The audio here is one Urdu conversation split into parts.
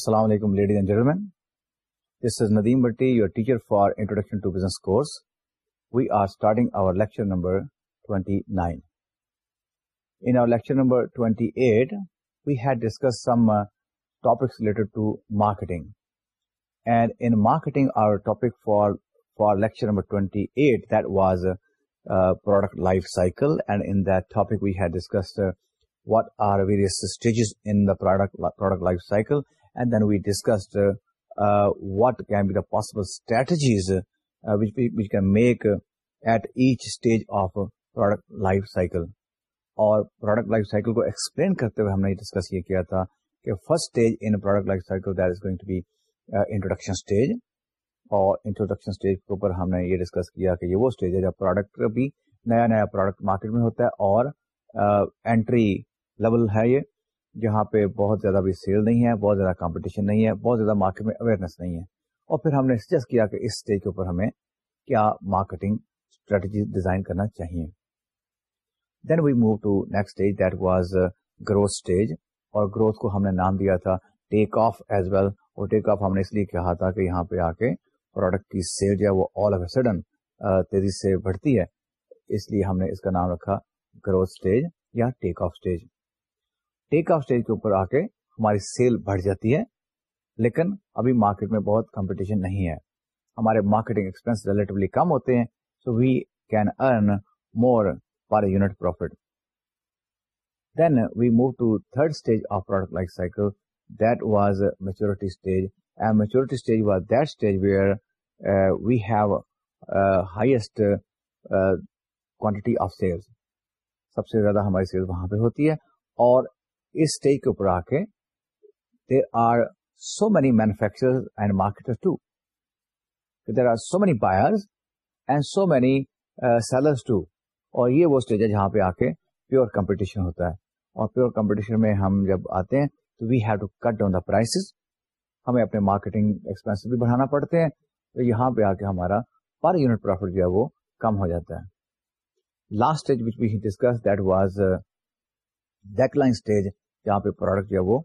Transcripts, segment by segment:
Assalamu alaikum, ladies and gentlemen. This is Nadeem Bhatti, your teacher for Introduction to Business course. We are starting our lecture number 29. In our lecture number 28, we had discussed some uh, topics related to marketing. And in marketing, our topic for lecture number 28, that was uh, uh, product life cycle. And in that topic, we had discussed what are various stages in the product life cycle what possible اور پروڈکٹ لائف سائیکل کو ایکسپلین کرتے ہوئے ہم نے first stage in product life cycle introduction stage اور انٹروڈکشن ہم نے یہ ڈسکس کیا کہ یہ وہ اسٹیج ہے جب پروڈکٹ بھی نیا نیا پروڈکٹ مارکیٹ میں ہوتا ہے اور انٹری لیول ہے یہ جہاں پہ بہت زیادہ بھی سیل نہیں ہے بہت زیادہ کمپٹیشن نہیں ہے بہت زیادہ مارکیٹ میں اویئرنیس نہیں ہے اور پھر ہم نے سجیسٹ کیا کہ اس اسٹیج کے اوپر ہمیں کیا مارکیٹنگ اسٹریٹجی ڈیزائن کرنا چاہیے then we move to next stage that was growth stage اور گروتھ کو ہم نے نام دیا تھا ٹیک آف ایز ویل اور ٹیک آف ہم نے اس لیے کہا تھا کہ یہاں پہ آ کے پروڈکٹ کی سیل جو ہے وہ آل آف اے سڈن تیزی سے بڑھتی ہے اس لیے ہم نے اس کا نام رکھا گروتھ اسٹیج یا take off stage take off stage کے اوپر آ کے ہماری سیل بڑھ جاتی ہے لیکن ابھی مارکیٹ میں بہت کمپٹیشن نہیں ہے ہمارے مارکیٹنگ ایکسپینس ریلیٹولی کم ہوتے ہیں so we we can earn more per unit then move to third stage of product life cycle that was maturity stage and maturity stage was that stage where we have highest quantity of sales سب سے زیادہ ہماری سیل وہاں پہ ہوتی ہے اور اس اسٹیج کے اوپر آ کے there are so many manufacture یہ وہ اسٹیج ہے جہاں پہ آ کے پیور کمپٹیشن ہوتا ہے اور پیور کمپٹیشن میں ہم جب آتے ہیں تو we have to cut down the prices ہمیں اپنے مارکیٹنگ ایکسپینس بھی بڑھانا پڑتے ہیں تو یہاں پہ آ کے ہمارا پر یونٹ پروفٹ جو ہے وہ کم ہو جاتا ہے last stage which we discuss that was decline stage جہاں پہ پروڈکٹ جو ہے وہ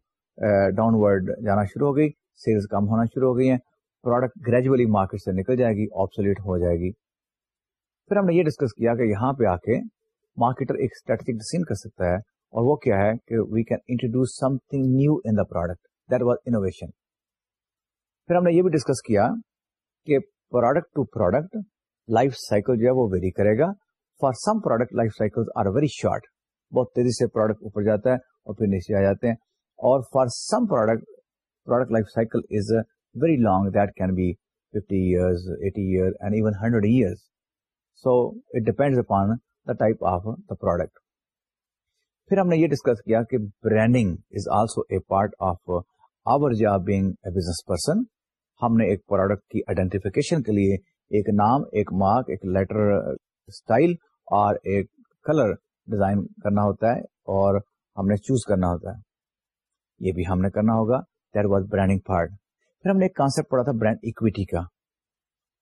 ورڈ جانا شروع ہو گئی سیلز کم ہونا شروع ہو گئی ہیں پروڈکٹ گریجولی مارکیٹ سے نکل جائے گی آپسولیٹ ہو جائے گی پھر ہم نے یہ ڈسکس کیا کہ یہاں پہ آ کے مارکیٹر ایک اسٹریٹجک ڈسین کر سکتا ہے اور وہ کیا ہے کہ we can introduce something new in the product that was innovation پھر ہم نے یہ بھی ڈسکس کیا کہ product to product life cycle جو ہے وہ ویری کرے گا for some product life cycle are very short بہت تیزی سے پروڈکٹ اوپر جاتا ہے اور پھر نیچے آ جاتے ہیں اور for some product product life cycle is very long that can be fifty years eighty year and even hundred years so it upon the the type of product پھر ہم نے یہ ڈسکس کیا کہ branding is also a part of our job being a business person ہم نے ایک پروڈکٹ کی آئیڈینٹیفیکیشن کے لیے ایک نام ایک مارک ایک لیٹر اسٹائل اور ایک کلر ڈیزائن کرنا ہوتا ہے اور ہم نے چوز کرنا ہوتا ہے یہ بھی ہم نے کرنا ہوگا دیٹ واز برانڈنگ پارٹ پھر ہم نے ایک کانسپٹ پڑھا تھا برانڈ اکویٹی کا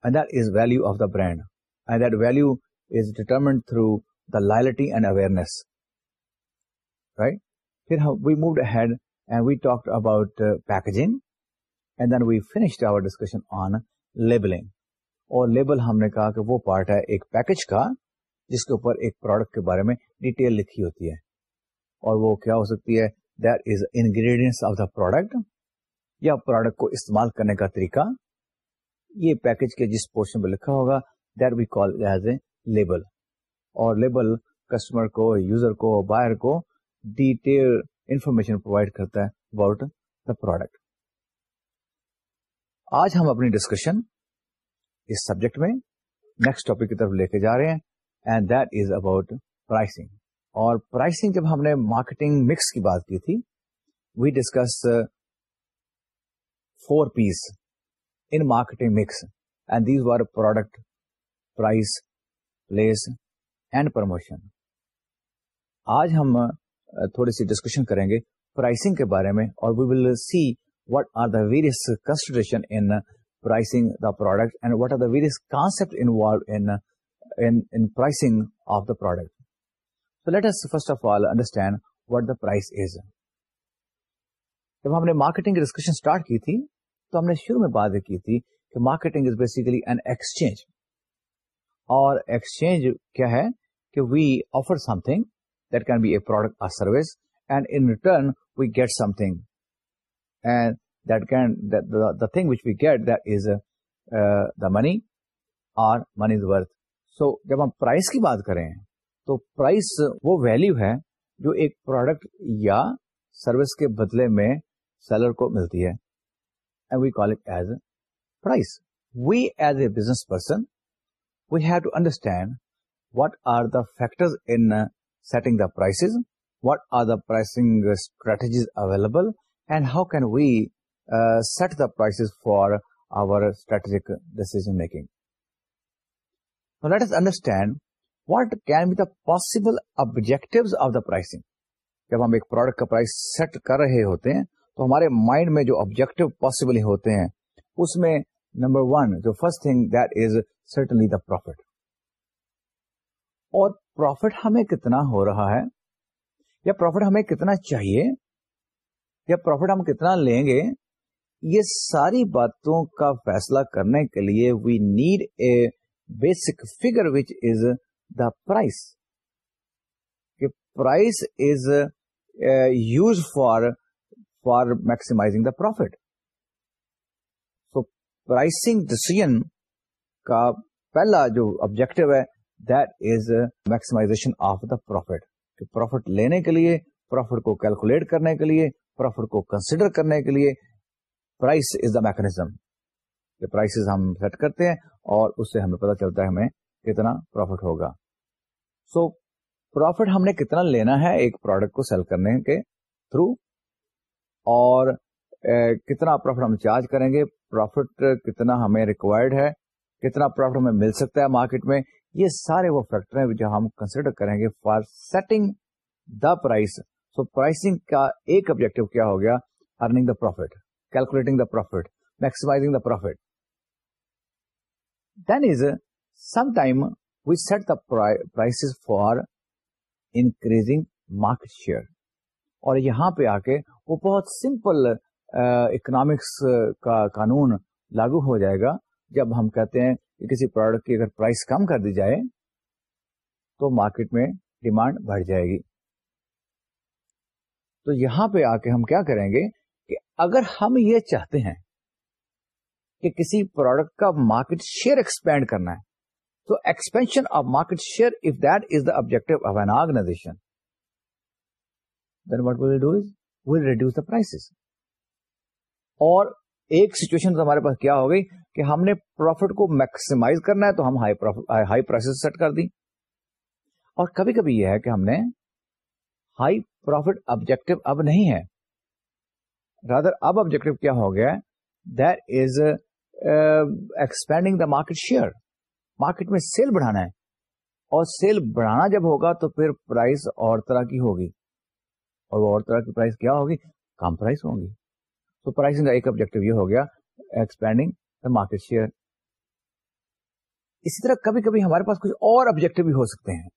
and that is value of the brand and that value is determined through the loyalty and awareness right پھر we moved ahead and we talk about packaging and then we finish our discussion on labeling اور لیبل ہم نے کہا کہ وہ پارٹ ہے ایک پیکج کا جس کے اوپر ایک پروڈکٹ کے بارے میں ڈیٹیل لکھی ہوتی ہے اور وہ کیا ہو سکتی ہے that is ingredients of the product یا پروڈکٹ کو استعمال کرنے کا طریقہ یہ پیکج کے جس پورشن پہ لکھا ہوگا that we call as a label اور لیبل کسٹمر کو یوزر کو بائر کو ڈیٹیل انفارمیشن پرووائڈ کرتا ہے اباؤٹ دا پروڈکٹ آج ہم اپنی ڈسکشن اس سبجیکٹ میں نیکسٹ ٹاپک کی طرف لے کے جا رہے ہیں and that is about pricing اور پرائسنگ جب ہم نے مارکیٹنگ مکس کی بات کی تھی we discuss four P's in marketing mix and these were product place and promotion آج ہم uh, تھوڑی سی ڈسکشن کریں گے پرائسنگ کے بارے میں اور we will see what are the various consideration in pricing the product and what are the various concept involve in pricing of the product so let's first of all understand what the price is جب ہم نے مارکیٹنگ کی ڈسکشن اسٹارٹ کی تھی تو ہم نے شروع میں بات کی تھی کہ marketing is basically an exchange اور ایکسچینج کیا ہے کہ we offer something that can be a product service and in return we get something and that can the thing which we get the money اور منی از ورتھ سو جب ہم پرائز کی بات کریں تو پرائس وہ ویلو ہے جو ایک پروڈکٹ یا سروس کے بدلے میں سیلر کو ملتی ہے and we we we call it as as a price business person have to understand are the factor in setting the prices what are the pricing strategies available and how can we set the prices for our strategic decision making let us understand what can be the possible objective of the pricing جب ہم ایک پروڈکٹ کا پرائس سیٹ کر رہے ہوتے ہیں تو ہمارے مائنڈ میں جو آبجیکٹو پاسبل ہوتے ہیں اس میں نمبر ون جو first thing that is certainly the profit اور پروفٹ ہمیں کتنا ہو رہا ہے یا پروفٹ ہمیں کتنا چاہیے یا پروفٹ ہم کتنا لیں گے یہ ساری باتوں کا فیصلہ کرنے کے لیے we need a basic figure which is the price price is use for for maximizing the profit so pricing decision کا پہلا جو آبجیکٹو ہے that is maximization of the profit profit لینے کے لیے پروفٹ کو کیلکولیٹ کرنے کے لیے پروفٹ کو کنسیڈر کرنے کے لیے price is the mechanism prices ہم سیٹ کرتے ہیں اور اس سے ہمیں پتا چلتا ہے ہمیں کتنا پروفٹ ہوگا سو پروفٹ ہم نے کتنا لینا ہے ایک پروڈکٹ کو سیل کرنے کے تھرو اور کتنا پروفٹ ہم چارج کریں گے پروفٹ کتنا ہمیں ریکوائرڈ ہے کتنا پروفٹ ہمیں مل سکتا ہے مارکیٹ میں یہ سارے وہ فیکٹر ہیں جو ہم کنسیڈر کریں گے for setting the price so pricing کا ایک آبجیکٹو کیا ہو گیا earning the profit calculating the profit maximizing the profit then is some time we set the price for increasing market share اور یہاں پہ آ کے وہ بہت سمپل اکنامکس کا قانون لاگو ہو جائے گا جب ہم کہتے ہیں کہ کسی پروڈکٹ کی اگر پرائس کم کر دی جائے تو مارکیٹ میں ڈیمانڈ بڑھ جائے گی تو یہاں پہ آ کے ہم کیا کریں گے کہ اگر ہم یہ چاہتے ہیں کہ کسی پروڈکٹ کا مارکیٹ شیئر ایکسپینڈ کرنا ہے expansion of market share if objective the an of an organization then will will do is will reduce the price اور ایک سچویشن ہمارے پاس کیا ہو گئی کہ ہم نے پروفٹ کو میکسیمائز کرنا ہے تو ہم ہائی پرائس سیٹ کر دی اور کبھی کبھی یہ ہے کہ ہم نے ہائی پروفٹ آبجیکٹو اب نہیں ہے رادر اب آبجیکٹو کیا ہو گیا there is expanding the market share market میں سیل بڑھانا ہے اور سیل بڑھانا جب ہوگا تو پھر پرائز اور طرح کی ہوگی اور وہ اور طرح کی پرائز کیا ہوگی کم پرائز ہوں گی تو پرائسنگ کا ایک آبجیکٹو یہ ہو گیا ایکسپینڈنگ دا مارکیٹ شیئر اسی طرح کبھی کبھی ہمارے پاس کچھ اور آبجیکٹو بھی ہو سکتے ہیں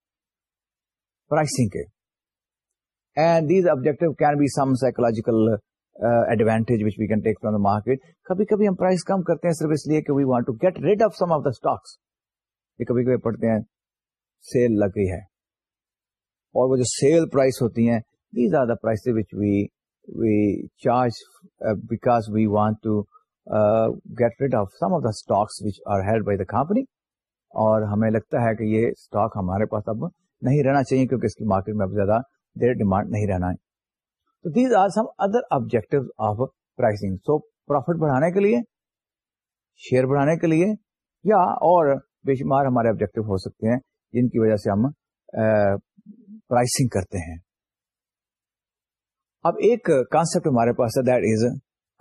پرائسنگ کے and these objective can be some psychological advantage which we can take from the market کبھی کبھی ہم پرائز کم کرتے ہیں صرف اس لیے کہ we want to get rid of some of the stocks یہ کبھی کبھی پڑھتے ہیں سیل لگ رہی ہے اور وہ جو سیل پرائز ہوتی ہیں these are are the the the which which we we we charge because want to get rid of of some stocks by company اور ہمیں لگتا ہے کہ یہ اسٹاک ہمارے پاس اب نہیں رہنا چاہیے کیونکہ اس کی مارکیٹ میں اب زیادہ دیر ڈیمانڈ نہیں رہنا ہے تو these are some other objective of pricing so profit بڑھانے کے لیے شیئر بڑھانے کے لیے یا اور بے شمار ہمارے آبجیکٹو ہو سکتے ہیں جن کی وجہ سے ہم پرائسنگ کرتے ہیں اب ایک کانسپٹ ہمارے پاس ہے that is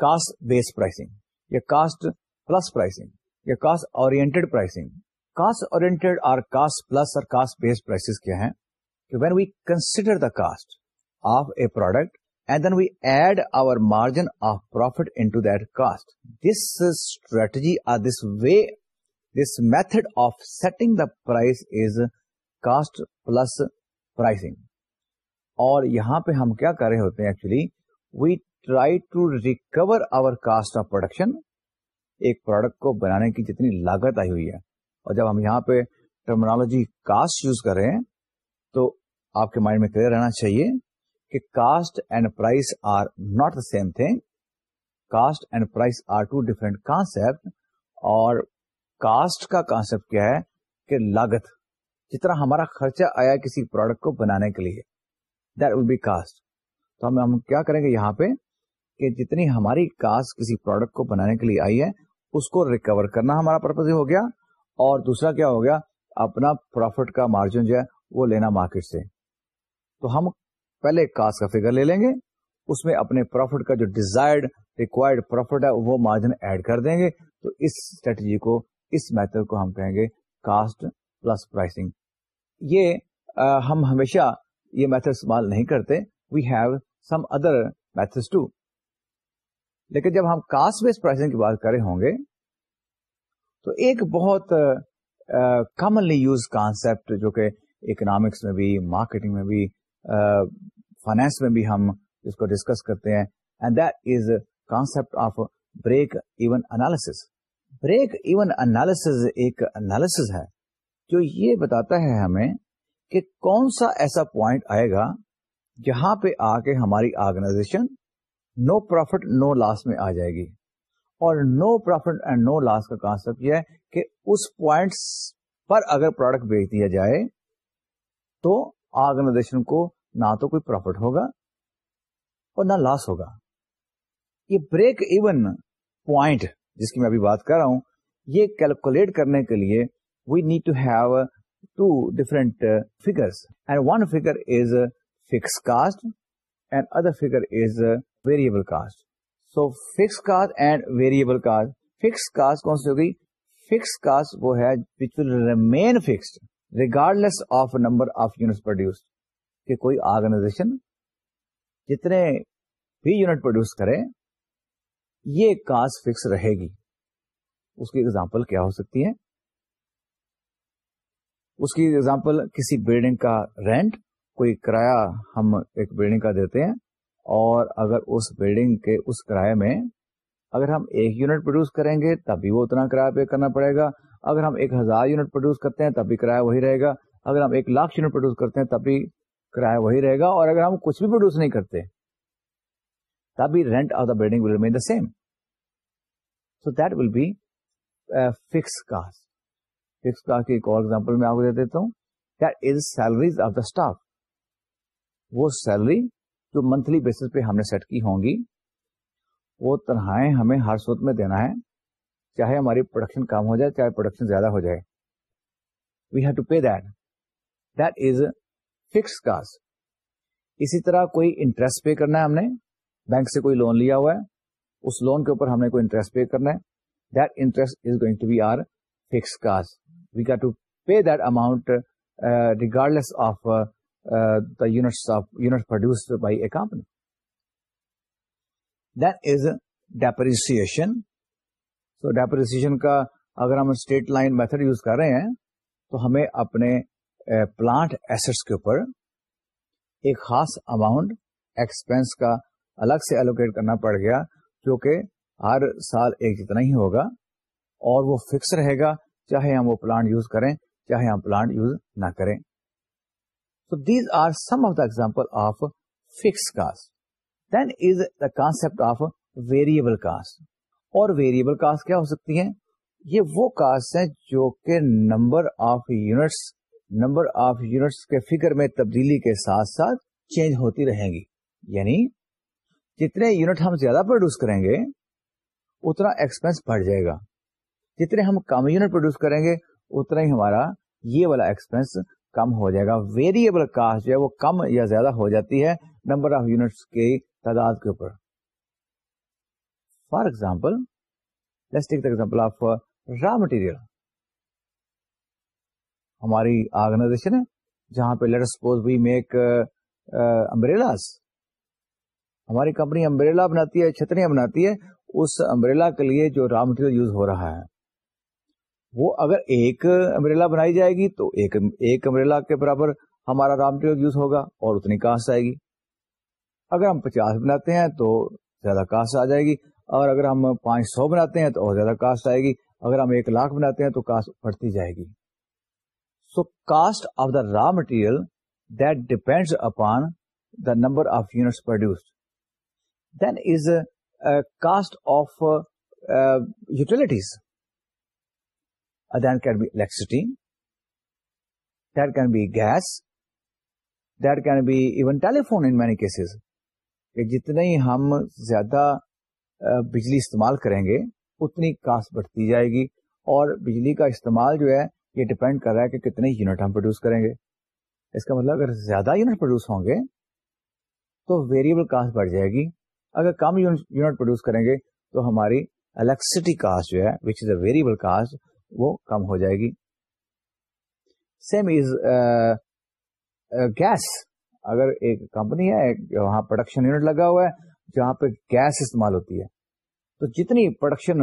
cost base pricing یا کاسٹ پلس پرائسنگ یا کاسٹ پرائسنگ کاسٹ اور کاسٹ کاسٹ بیس پرائسز کیا ہیں کہ when we consider the of a product and then we add our margin of profit that cost this strategy اور this way method of setting the price is cost plus pricing اور یہاں پہ ہم کیا کر رہے ہوتے ہیں actually we try to recover our cost of production ایک پروڈکٹ کو بنانے کی جتنی لاگت آئی ہوئی ہے اور جب ہم یہاں پہ ٹرمنالوجی کاسٹ یوز کر رہے ہیں تو آپ کے مائنڈ میں کلیئر رہنا چاہیے کہ cost and price are not the same thing cost and price are two different concept اور کاسٹ کا کانسپٹ کیا ہے کہ لاگت جتنا ہمارا خرچہ آیا کسی پروڈکٹ کو بنانے کے لیے دیٹ ول بی کاسٹ تو ہم ہم کیا کریں گے یہاں پہ کہ جتنی ہماری کاسٹ کسی پروڈکٹ کو بنانے کے لیے آئی ہے اس کو ریکور کرنا ہمارا پرپز ہو گیا اور دوسرا کیا ہو گیا اپنا پروفٹ کا مارجن جو ہے وہ لینا مارکیٹ سے تو ہم پہلے کاسٹ کا فگر لے لیں گے اس میں اپنے پروفٹ کا جو ڈیزائرڈ ریکوائرڈ پروفٹ ہے وہ مارجن ایڈ کر دیں گے تو اس اسٹریٹجی کو اس میتھڈ کو ہم کہیں گے کاسٹ پلس پرائسنگ یہ ہم ہمیشہ یہ میتھڈ استعمال نہیں کرتے we have some other method too لیکن جب ہم کاسٹ بیس پرائسنگ کی بات کرے ہوں گے تو ایک بہت کامنلی یوز کانسپٹ جو کہ اکنامکس میں بھی مارکیٹنگ میں بھی فائنینس میں بھی ہم اس کو ڈسکس کرتے ہیں and that is concept of break even analysis break even analysis ایک انالس ہے جو یہ بتاتا ہے ہمیں کہ کون سا ایسا پوائنٹ آئے گا جہاں پہ آ کے ہماری organisation no profit no loss میں آ جائے گی اور no profit and no loss کا کانسیپٹ یہ ہے کہ اس پوائنٹس پر اگر پروڈکٹ بیچ دیا جائے تو آرگنائزیشن کو نہ تو کوئی پروفٹ ہوگا اور نہ لاس ہوگا یہ بریک ایون پوائنٹ جس کی میں ابھی بات کر رہا ہوں یہ کیلکولیٹ کرنے کے لیے we need to have two different figure one is fix cost and other figure is variable cost so fix cost and variable cost fix cost کون سی ہوگی فکس کاسٹ وہ ہے remain regardless of number of unit produce کہ کوئی آرگنائزیشن جتنے بھی یونٹ پروڈیوس کرے یہ کاسٹ فکس رہے گی اس کی اگزامپل کیا ہو سکتی ہے اس کی ایگزامپل کسی بلڈنگ کا رینٹ کوئی کرایہ ہم ایک بلڈنگ کا دیتے ہیں اور اگر اس بلڈنگ کے اس کرایے میں اگر ہم ایک یونٹ پروڈیوس کریں گے تب بھی وہ اتنا کرایہ پے کرنا پڑے گا اگر ہم ایک ہزار یونٹ پروڈیوس کرتے ہیں تب بھی کرایہ وہی رہے گا اگر ہم ایک لاکھ یونٹ پروڈیوس کرتے ہیں تب بھی کرایہ وہی رہے گا اور اگر ہم کچھ بھی پروڈیوس نہیں کرتے تب بھی rent of the building will remain the same so that will be fix cost fix cost کی ایک اور ایگزامپل میں آپ کو دے دیتا ہوں that is salaries of the staff وہ سیلری جو منتھلی بیسس پہ ہم نے سیٹ کی ہوں گی وہ تنہائیں ہمیں ہر سوت میں دینا ہے چاہے ہماری پروڈکشن کم ہو جائے چاہے پروڈکشن زیادہ ہو جائے we have to pay that that is fix cost اسی طرح کوئی انٹرسٹ پے کرنا ہے ہم نے بینک سے کوئی لون لیا ہوا ہے اس لون کے اوپر ہم نے کوئی انٹرسٹ پے کرنا ہے that interest is going to be are fix cause we get to pay that amount regardless of the units of unit produce by a company that is depreciation so depreciation کا اگر ہم اسٹیٹ لائن میتھڈ یوز کر رہے ہیں تو ہمیں اپنے پلانٹ uh, ایسٹس کے اوپر ایک خاص اماؤنٹ ایکسپینس کا الگ سے الوکیٹ کرنا پڑ گیا جو کہ ہر سال ایک جتنا ہی ہوگا اور وہ فکس رہے گا چاہے ہم وہ پلانٹ یوز کریں چاہے ہم پلانٹ یوز نہ کریں these are some of of the example fix cost then is the concept of variable cost اور ویریبل کاسٹ کیا ہو سکتی ہیں یہ وہ کاسٹ ہیں جو کہ number of units number of units کے فکر میں تبدیلی کے ساتھ ساتھ چینج ہوتی رہیں گی یعنی جتنے یونٹ ہم زیادہ پروڈیوس کریں گے اتنا ایکسپینس بڑھ جائے گا جتنے ہم کم یونٹ پروڈیوس کریں گے اتنا ہی ہمارا یہ والا ایکسپینس کم ہو جائے گا ویریبل کاسٹ جو ہے وہ کم یا زیادہ ہو جاتی ہے نمبر آف یونٹس کی تعداد کے اوپر for example example of raw material ہماری آرگنائزیشن ہے جہاں پہ لیٹر وی میک امبریلاس ہماری کمپنی امبریلا بناتی ہے چھتریاں بناتی ہے اس امبریلا کے لیے جو را مٹیریل یوز ہو رہا ہے وہ اگر ایک امبریلا بنائی جائے گی تو ایک امبریلا کے برابر ہمارا را مٹیریل یوز ہوگا اور اتنی کاسٹ آئے گی اگر ہم پچاس بناتے ہیں تو زیادہ کاسٹ آ جائے گی اور اگر ہم پانچ سو بناتے ہیں تو اور زیادہ کاسٹ آئے گی اگر ہم ایک لاکھ بناتے ہیں تو کاسٹ بڑھتی جائے گی سو cost of the raw material that depend upon the number of units produced then is cost of utilities then can be electricity there can be gas there can be even telephone in many cases کہ جتنے ہی ہم زیادہ بجلی استعمال کریں گے اتنی کاسٹ بڑھتی جائے گی اور بجلی کا استعمال جو ہے یہ ڈپینڈ کر رہا ہے کہ کتنے یونٹ ہم پروڈیوس کریں گے اس کا مطلب اگر زیادہ یونٹ پروڈیوس ہوں گے تو ویریبل کاسٹ بڑھ جائے گی اگر کم یونٹ پروڈیوس کریں گے تو ہماری الیکٹریسٹی کاسٹ جو ہے which is a variable cost وہ کم ہو جائے گی سیم از گیس اگر ایک کمپنی ہے وہاں پروڈکشن یونٹ لگا ہوا ہے جہاں پہ گیس استعمال ہوتی ہے تو جتنی پروڈکشن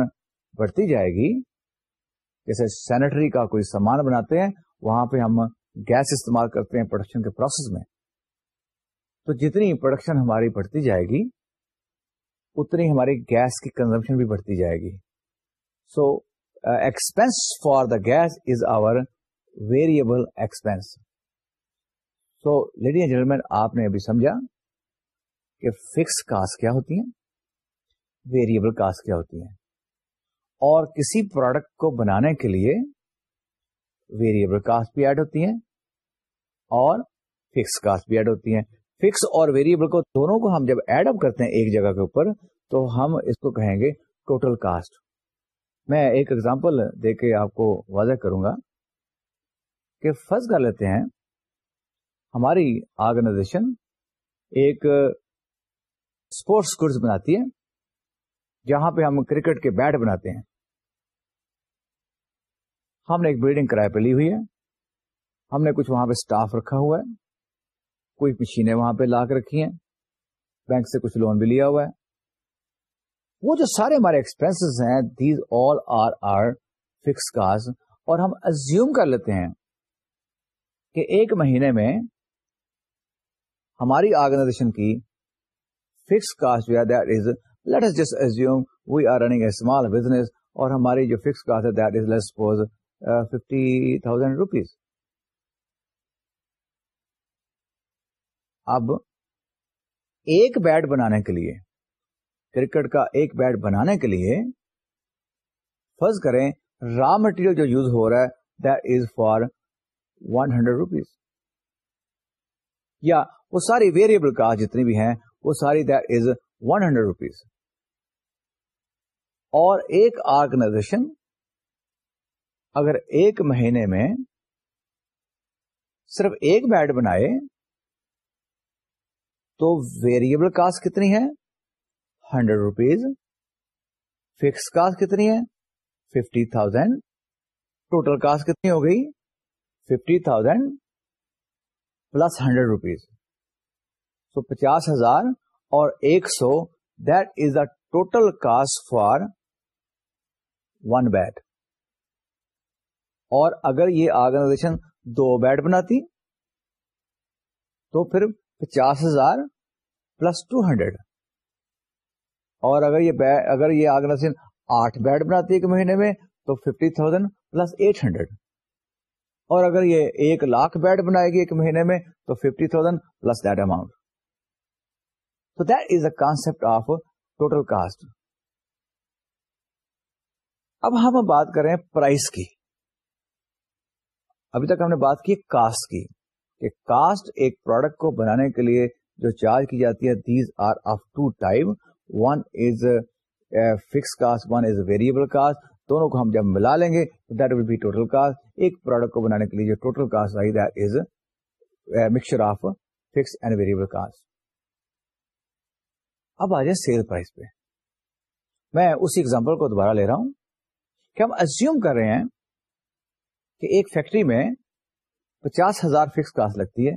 بڑھتی جائے گی جیسے سینیٹری کا کوئی سامان بناتے ہیں وہاں پہ ہم گیس استعمال کرتے ہیں پروڈکشن کے پروسیس میں تو جتنی پروڈکشن ہماری بڑھتی جائے گی اتنی ہماری گیس کی کنزمپشن بھی بڑھتی جائے گی so expense for the gas is our variable expense so lady gentle gentleman آپ نے ابھی سمجھا کہ فکس کاسٹ کیا ہوتی ہیں ویریبل کاسٹ کیا ہوتی ہیں اور کسی پروڈکٹ کو بنانے کے لیے ویریبل کاسٹ بھی ایڈ ہوتی ہیں اور فکس کاسٹ بھی ایڈ ہوتی ہیں فکس اور ویریبل کو دونوں کو ہم جب ایڈ اپ کرتے ہیں ایک جگہ کے اوپر تو ہم اس کو کہیں گے ٹوٹل کاسٹ میں ایک ایگزامپل دے کے آپ کو واضح کروں گا کہ فرض کر لیتے ہیں ہماری آرگنائزیشن ایک اسپورٹس گڈس بناتی ہے جہاں پہ ہم کرکٹ کے بیٹ بناتے ہیں ہم نے ایک بلڈنگ کرایہ پہ لی ہوئی ہے ہم نے کچھ وہاں پہ اسٹاف رکھا ہوا ہے کوئی مشینیں وہاں پہ لا کے رکھی ہیں بینک سے کچھ لون بھی لیا ہوا ہے وہ جو سارے ہمارے ایکسپینس ہیں these all are are fix اور ہم ازیوم کر لیتے ہیں کہ ایک مہینے میں ہماری آرگنائزیشن کی fix cost is let's just assume we are running a small business اور ہماری جو فکس کاسٹ ہے that is let suppose fifty thousand rupees اب ایک بیٹ بنانے کے لیے کرکٹ کا ایک بیٹ بنانے کے لیے فرض کریں را مٹیریل جو یوز ہو رہا ہے فار ون ہنڈریڈ روپیز یا وہ ساری ویریبل کا جتنی بھی ہیں وہ ساری دز ون ہنڈریڈ روپیز اور ایک آرگنائزیشن اگر ایک مہینے میں صرف ایک بیٹ بنائے تو ویریبل کاسٹ کتنی ہے ہنڈریڈ روپیز فکس کاسٹ کتنی ہے ففٹی تھاؤزینڈ ٹوٹل کاسٹ کتنی ہو گئی fifty thousand plus hundred rupees so پچاس ہزار اور ایک سو that is the total cost for one bed اور اگر یہ آرگنائزیشن دو بیڈ بناتی تو پھر پچاس ہزار پلس ٹو ہنڈریڈ اور اگر یہ اگر یہ آگ نسین آٹھ بیڈ بناتی ہے ایک مہینے میں تو fifty thousand plus eight hundred اور اگر یہ ایک لاکھ بیڈ بنائے گی ایک مہینے میں تو fifty thousand plus that amount تو that is a concept of total cost اب ہم بات کریں پرائز کی ابھی تک ہم نے بات کی کاسٹ کی کہ کاسٹ ایک پروڈکٹ کو بنانے کے لیے جو چارج کی جاتی ہے these are of two type one is fix cost one is variable cost دونوں کو ہم جب ملا لیں گے that will be total cost ایک پروڈکٹ کو بنانے کے لیے جو total cost I that is mixture of fix and variable cost اب آ جائے سیل پرائز پہ میں اسی ایگزامپل کو دوبارہ لے رہا ہوں کہ ہم ازیوم کر رہے ہیں کہ ایک فیکٹری میں پچاس ہزار فکس کاسٹ لگتی ہے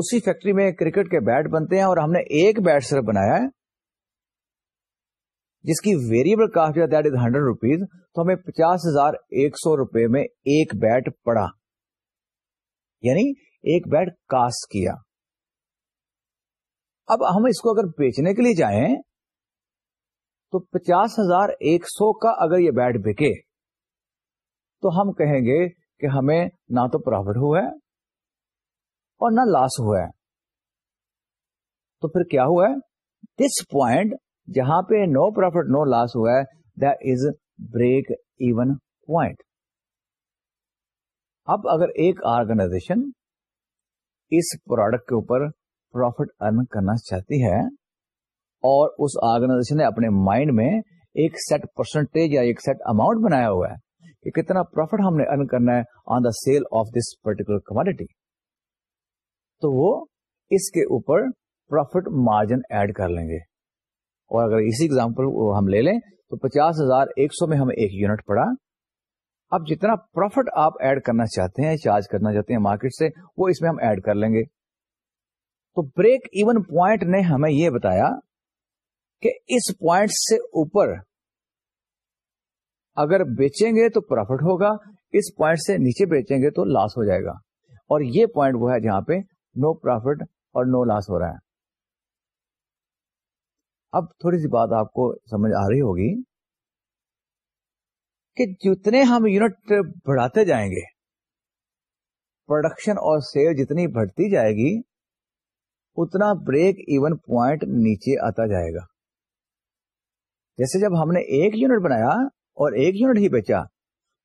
اسی فیکٹری میں کرکٹ کے بیٹ بنتے ہیں اور ہم نے ایک بیٹ صرف بنایا ہے جس کی variable cost that is hundred rupees تو ہمیں پچاس ہزار ایک سو روپئے میں ایک بیٹ پڑا یعنی ایک بیٹ کاسٹ کیا اب ہم اس کو اگر بیچنے کے لیے جائیں تو پچاس ہزار ایک سو کا اگر یہ بیٹ بکے تو ہم کہیں گے کہ ہمیں نہ تو پروفٹ ہوا ہے اور نہ لاس ہوا ہے تو پھر کیا ہوا ہے دس پوائنٹ جہاں پہ نو پروفٹ نو لاس ہوا ہے بریک ایون پوائنٹ اب اگر ایک آرگنائزیشن اس پروڈکٹ کے اوپر پروفٹ ارن کرنا چاہتی ہے اور اس آرگنائزیشن نے اپنے مائنڈ میں ایک سیٹ پرسنٹیج یا ایک سیٹ اماؤنٹ بنایا ہوا ہے کہ کتنا پروفٹ ہم نے ارن کرنا ہے on the sale of this particular commodity تو وہ اس کے اوپر پروفٹ مارجن ایڈ کر لیں گے اور اگر اسی ایگزامپل ہم لے لیں تو پچاس ہزار ایک سو میں ہمیں ایک یونٹ پڑا اب جتنا پروفٹ آپ ایڈ کرنا چاہتے ہیں چارج کرنا چاہتے ہیں مارکیٹ سے وہ اس میں ہم ایڈ کر لیں گے تو بریک ایون پوائنٹ نے ہمیں یہ بتایا کہ اس پوائنٹ سے اوپر اگر بیچیں گے تو پروفٹ ہوگا اس پوائنٹ سے نیچے بیچیں گے تو لاس ہو جائے گا اور یہ پوائنٹ وہ ہے جہاں پہ نو پروفٹ اور نو لاس ہو رہا ہے اب تھوڑی سی بات آپ کو سمجھ آ رہی ہوگی کہ جتنے ہم یونٹ بڑھاتے جائیں گے پروڈکشن اور سیل جتنی بڑھتی جائے گی اتنا بریک ایون پوائنٹ نیچے آتا جائے گا جیسے جب ہم نے ایک یونٹ بنایا اور ایک یونٹ ہی بیچا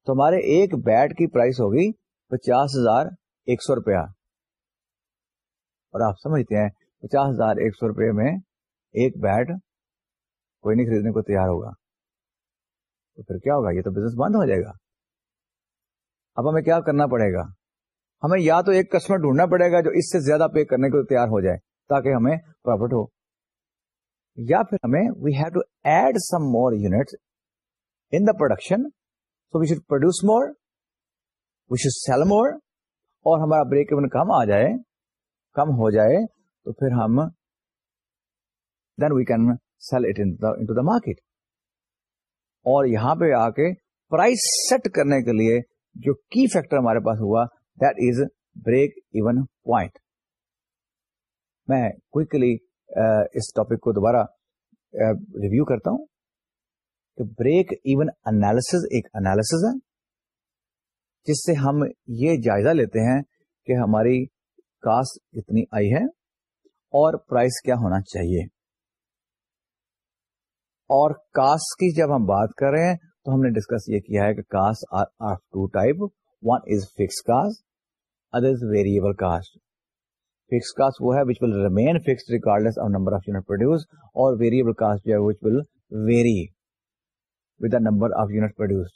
تو ہمارے ایک بیٹ کی پرائس ہوگی پچاس ہزار ایک سو روپیہ اور آپ سمجھتے ہیں پچاس ہزار ایک سو روپئے میں ایک بیٹ کوئی نہیں خریدنے کو تیار ہوگا تو پھر کیا ہوگا یہ تو بزنس بند ہو جائے گا اب ہمیں کیا کرنا پڑے گا ہمیں یا تو ایک کسٹمر ڈھونڈنا پڑے گا جو اس سے زیادہ پے کرنے کو تیار ہو جائے تاکہ ہمیں پروفٹ ہو یا پھر ہمیں we have to add some more unit in the production. So we should produce more, we should sell more, اور ہمارا بریک ایون کم آ جائے کم ہو جائے تو پھر ہم then we can sell into the market اور یہاں پہ آ کے پرائز سیٹ کرنے کے لیے جو کی فیکٹر ہمارے پاس ہوا that is break even point میں کوکلی uh, اس ٹاپک کو دوبارہ ریویو uh, کرتا ہوں بریک ایون انالس ایک انالس ہے جس سے ہم یہ جائزہ لیتے ہیں کہ ہماری کاسٹ کتنی آئی ہے اور پرائز کیا ہونا چاہیے اور کاسٹ کی جب ہم بات کر رہے ہیں تو ہم نے ڈسکس یہ کیا ہے کہ cost are of two type one is fix cost other variable cost fix cost وہ ہے which which will will remain fix regardless number of unit produce اور ویریبل کاسٹ جو ہے vary number of unit produce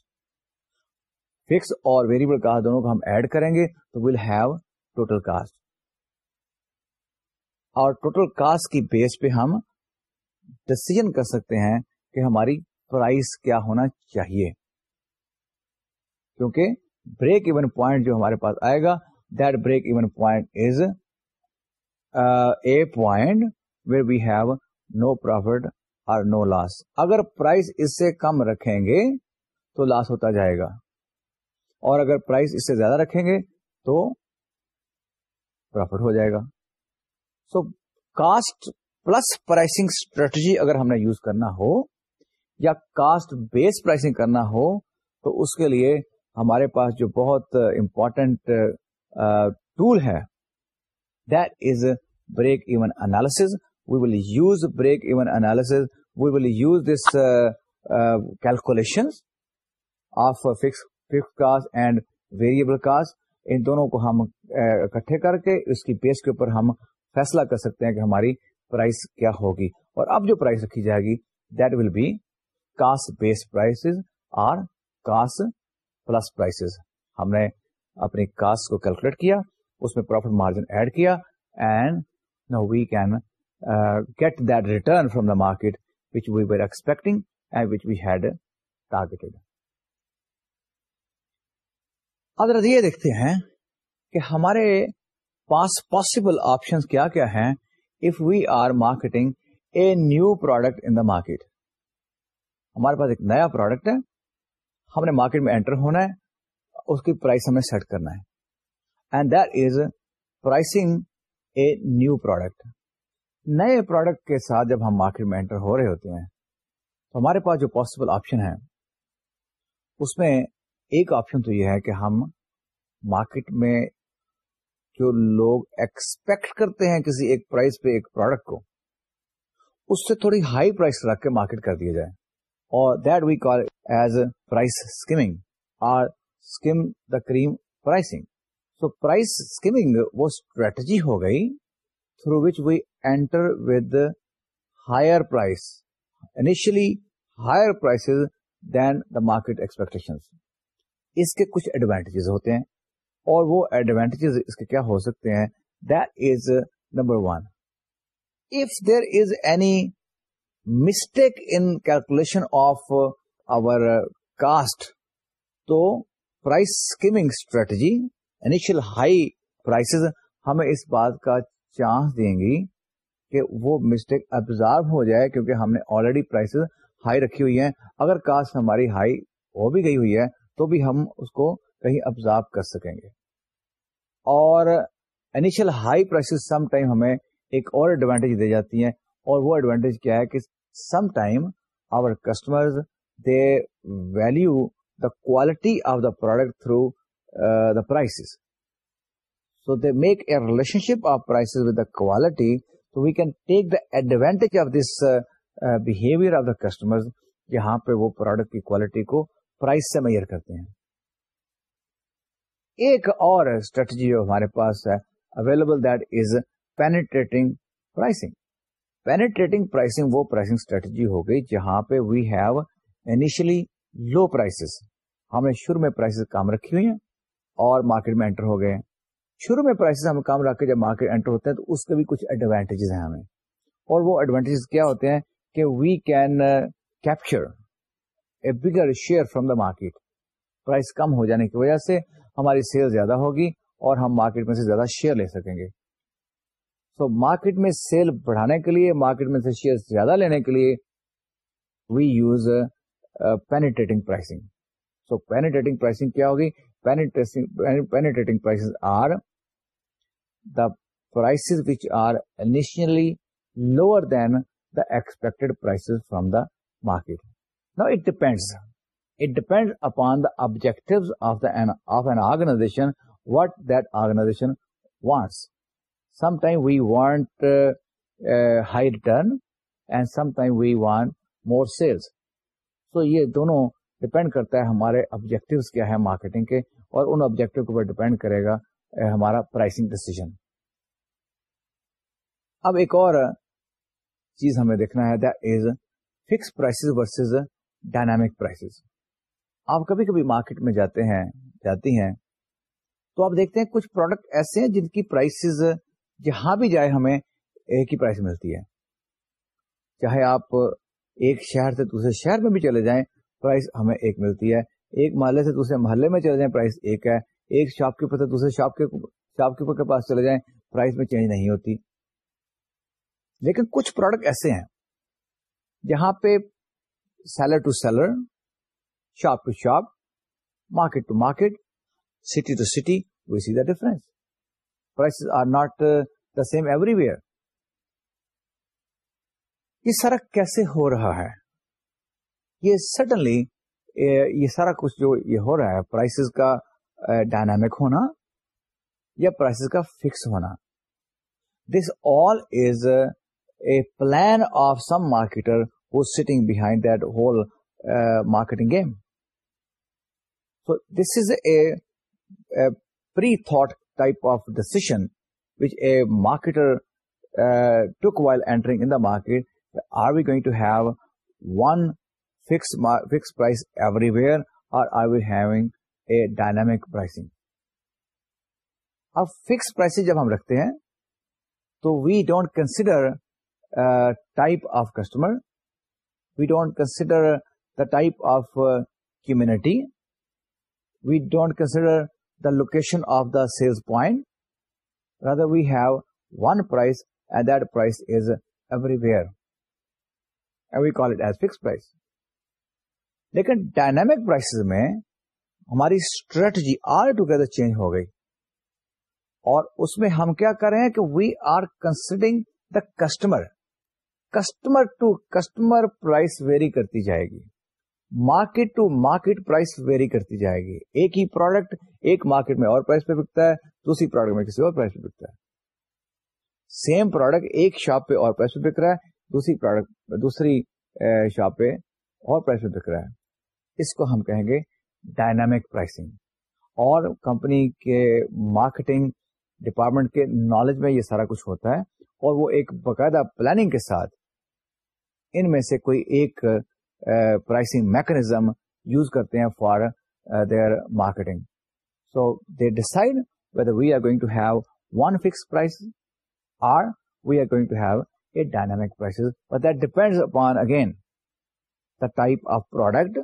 fix اور ویریبل کاسٹ دونوں کو ہم ایڈ کریں گے تو ویل ہیو ٹوٹل کاسٹ اور ٹوٹل کاسٹ کی بیس پہ ہم ڈسیزن کر سکتے ہیں کہ ہماری پرائز کیا ہونا چاہیے کیونکہ بریک ایون پوائنٹ جو ہمارے پاس آئے گا that break even point is a point where we have no profit no loss اگر پرائز اس سے کم رکھیں گے تو لاس ہوتا جائے گا اور اگر پرائز اس سے زیادہ رکھیں گے تو پروفٹ ہو جائے گا so cost plus pricing strategy اگر ہم نے یوز کرنا ہو یا کاسٹ بیس پرائسنگ کرنا ہو تو اس کے لیے ہمارے پاس جو بہت امپورٹینٹ uh, ٹول uh, ہے is break even analysis we will use break cost variable cost ان دونوں کو ہم اکٹھے کر کے اس کی بیس کے اوپر ہم فیصلہ کر سکتے ہیں کہ ہماری پرائز کیا ہوگی اور اب جو پرائز رکھی جائے گی that will be cost base prices اور کاسٹ پلس پرائسز ہم نے اپنی کاسٹ کو کیلکولیٹ کیا اس میں پروفٹ مارجن ایڈ کیا and now we can get that return from the market which we were expecting and we had targeted other دیکھتے ہیں کہ ہمارے پاس پاسبل آپشن کیا کیا ہیں if we are marketing a new product in the market ہمارے پاس ایک نیا پروڈکٹ ہے ہم نے مارکیٹ میں اینٹر ہونا ہے اس کی پرائس ہمیں سیٹ کرنا ہے and that is pricing a new product نئے پروڈکٹ کے ساتھ جب ہم مارکیٹ میں انٹر ہو رہے ہوتے ہیں تو ہمارے پاس جو پاسبل آپشن ہے اس میں ایک آپشن تو یہ ہے کہ ہم مارکیٹ میں جو لوگ ایکسپیکٹ کرتے ہیں کسی ایک پرائز پہ ایک پروڈکٹ کو اس سے تھوڑی ہائی پرائز رکھ کے مارکیٹ کر دیا جائے اور that we call as price skimming or skim the cream pricing so price skimming وہ اسٹریٹجی ہو گئی through which we enter with higher price in higher price market اس کے کچھ ایڈوانٹیجز ہوتے ہیں اور وہ ایڈوانٹیجز اس کے mistake in calculation of our cost تو price skimming strategy initial high prices ہمیں اس بات کا چانس دیں گی کہ وہ مسٹیک ابزارو ہو جائے کیونکہ ہم نے آلریڈی پرائسز ہائی رکھی ہوئی ہیں اگر کاسٹ ہماری ہائی ہو بھی گئی ہوئی ہے تو بھی ہم اس کو کہیں ابزارو کر سکیں گے اور initial high prices some time ہمیں ایک اور ایڈوانٹیج دی جاتی ہیں اور وہ ایڈوانٹیج کیا ہے کہ some time our customer they value the quality of the product through the prices so they make a relationship of prices with the quality so we can take the advantage of this uh, uh, behavior of the customers جہاں پہ وہ پروڈکٹ کی کوالٹی کو پرائز سے میئر کرتے ہیں ایک اور اسٹریٹجی جو ہمارے پاس ہے available that is penetrating pricing penetrating pricing وہ پرائسنگ اسٹریٹجی ہو گئی جہاں پہ we have initially low prices ہم نے شروع میں پرائسز کام رکھی ہوئی ہیں اور مارکیٹ میں انٹر ہو گئے ہیں شروع میں پرائسز ہم کام رکھ کے جب مارکیٹ انٹر ہوتے ہیں تو اس کے بھی کچھ ایڈوانٹیجز ہیں ہمیں اور وہ ایڈوانٹیجز کیا ہوتے ہیں کہ we can capture a bigger share from the market price کم ہو جانے کی وجہ سے ہماری سیل زیادہ ہوگی اور ہم مارکیٹ میں سے زیادہ شیئر لے سکیں گے سو مارکیٹ میں سیل بڑھانے کے لیے مارکیٹ میں سے شیئر زیادہ لینے کے لیے we use penetrating pricing so penetrating pricing کیا ہوگی market now it depend upon the objective and organisation organisation high return we want more sales so یہ دونوں ڈپینڈ کرتا ہے ہمارے آبجیکٹو کیا ہے مارکیٹنگ کے اور ان آبجیکٹو کے اوپر ڈپینڈ کرے گا ہمارا پرائسنگ ڈسیزن اب ایک اور چیز ہمیں دیکھنا ہے پرائسز پرائسز ورسز ڈائنامک آپ کبھی کبھی مارکیٹ میں جاتے ہیں جاتی ہیں تو آپ دیکھتے ہیں کچھ پروڈکٹ ایسے ہیں جن کی پرائسز جہاں بھی جائے ہمیں ایک ہی پرائس ملتی ہے چاہے آپ ایک شہر سے دوسرے شہر میں بھی چلے جائیں پرائس ہمیں ایک ملتی ہے ایک محلے سے دوسرے محلے میں چلے جائیں پرائز ایک ہے ایک شاپ کیپر سے دوسرے شاپ کے پاس چلے جائیں پرائز میں چینج نہیں ہوتی لیکن کچھ پروڈکٹ ایسے ہیں جہاں پہ seller to seller shop to shop market to market city to city we see the difference price are not the same everywhere یہ سرک کیسے ہو رہا ہے یہ سڈنلی یہ سارا کچھ جو یہ ہو رہا ہے پرائسز کا ڈائنامک ہونا یا پرائسز کا فکس ہونا this all is a plan of some marketer who behind that whole marketing game so this is a pre thought type of decision which a marketer took while entering in the market are we going to have one fix fix price everywhere اور are we having a dynamic pricing اب فکس پرائس جب ہم رکھتے ہیں تو we don't consider type of customer we don't consider the type of commodity we don't consider the location of the sale point we've one price at these is everywhere every call it as fix price لیکن ڈائنامک پرائسز میں ہماری اسٹریٹجی آل ٹوگیدر چینج ہو گئی اور اس میں ہم کیا کر رہے ہیں کہ we are considering the customer customer to customer price vary کرتی جائے گی market to market price vary کرتی جائے گی ایک ہی پروڈکٹ ایک مارکیٹ میں اور پرائس پہ بکتا ہے دوسری پروڈکٹ میں کسی اور پرائس پہ بکتا ہے سیم پروڈکٹ ایک شاپ پہ اور پرائس پہ بک رہا ہے دوسری پروڈکٹ دوسری شاپ پہ اور پرائس پہ بک رہا ہے اس کو ہم کہیں گے ڈائنامک پرائسنگ اور کمپنی کے مارکیٹنگ ڈپارٹمنٹ کے نالج میں یہ سارا کچھ ہوتا ہے اور وہ ایک باقاعدہ پلاننگ کے ساتھ ان میں سے کوئی ایک پرائسنگ میکنیزم یوز کرتے ہیں for their marketing so they decide whether we are going to have one fix price or we are going to have a dynamic price depend upon again the type of product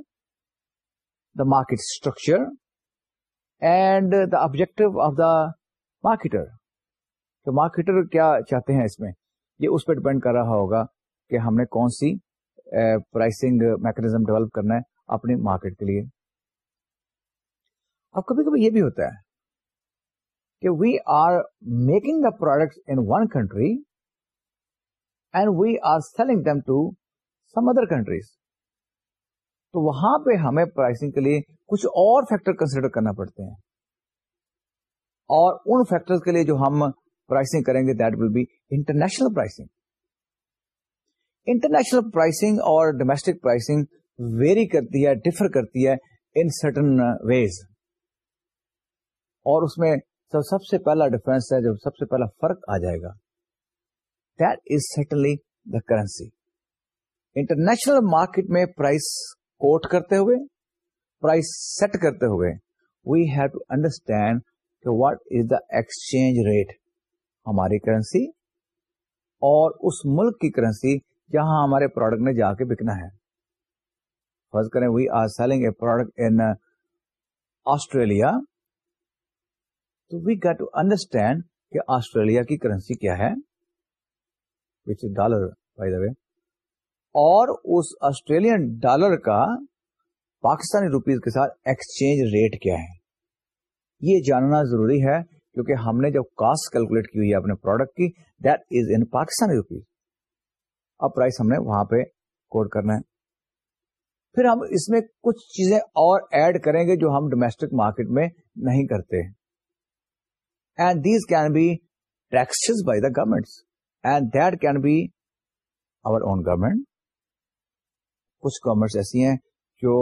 market structure and the objective of the marketer تو مارکیٹر کیا چاہتے ہیں اس میں یہ اس پہ ڈپینڈ کر رہا ہوگا کہ ہم نے کون سی پرائسنگ میکنیزم ڈیولپ کرنا ہے اپنی مارکیٹ کے لیے اب کبھی کبھی یہ بھی ہوتا ہے کہ we are making the product in one country and we are selling them to some other countries تو وہاں پہ ہمیں پرائسنگ کے لیے کچھ اور فیکٹر کنسیڈر کرنا پڑتے ہیں اور ان فیکٹر کے لیے جو ہم پرائسنگ کریں گے that will be international pricing international pricing اور ڈومیسٹک پرائسنگ ویری کرتی ہے ڈفر کرتی ہے ان سرٹن ویز اور اس میں سب سب سے پہلا ڈفرنس ہے سب سے پہلا فرق آ جائے گا that is certainly the currency international market میں پرائس کوٹ کرتے کرتے ہوئے ہوئے price set we have to understand what is the exchange rate ہماری کرنسی اور اس ملک کی کرنسی جہاں ہمارے پروڈکٹ نے جا کے بکنا ہے فرض کریں we are selling a product in Australia تو وی گیٹ ٹو انڈرسٹینڈ کہ آسٹریلیا کی کرنسی کیا ہے ڈالر بائی دا وے اور اس آسٹریلین ڈالر کا پاکستانی روپیز کے ساتھ ایکسچینج ریٹ کیا ہے یہ جاننا ضروری ہے کیونکہ ہم نے جب کاسٹ کیلکولیٹ کی ہوئی اپنے پروڈکٹ کی that is in Pakistani rupees اب پرائس ہم نے وہاں پہ کوڈ کرنا ہے پھر ہم اس میں کچھ چیزیں اور ایڈ کریں گے جو ہم ڈومسٹک مارکیٹ میں نہیں کرتے and these can be tax by the government and that can be our own government کچھ کامرس ایسی ہیں جو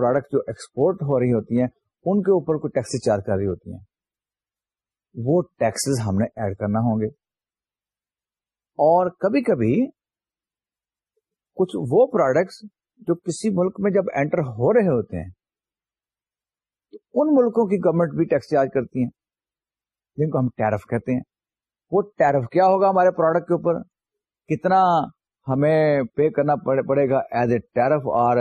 پروڈکٹ جو ایکسپورٹ ہو رہی ہوتی ہیں ان کے اوپر کوئی ٹیکس چارج کر رہی ہوتی ہیں وہ ٹیکسز ہم نے ایڈ کرنا ہوں گے اور کبھی کبھی کچھ وہ پروڈکٹس جو کسی ملک میں جب انٹر ہو رہے ہوتے ہیں تو ان ملکوں کی گورنمنٹ بھی ٹیکس چارج کرتی ہیں جن کو ہم ٹیرف کہتے ہیں وہ ٹیرف کیا ہوگا ہمارے پروڈکٹ کے اوپر کتنا ہمیں پے کرنا پڑے گا ایز اے ٹیرف اور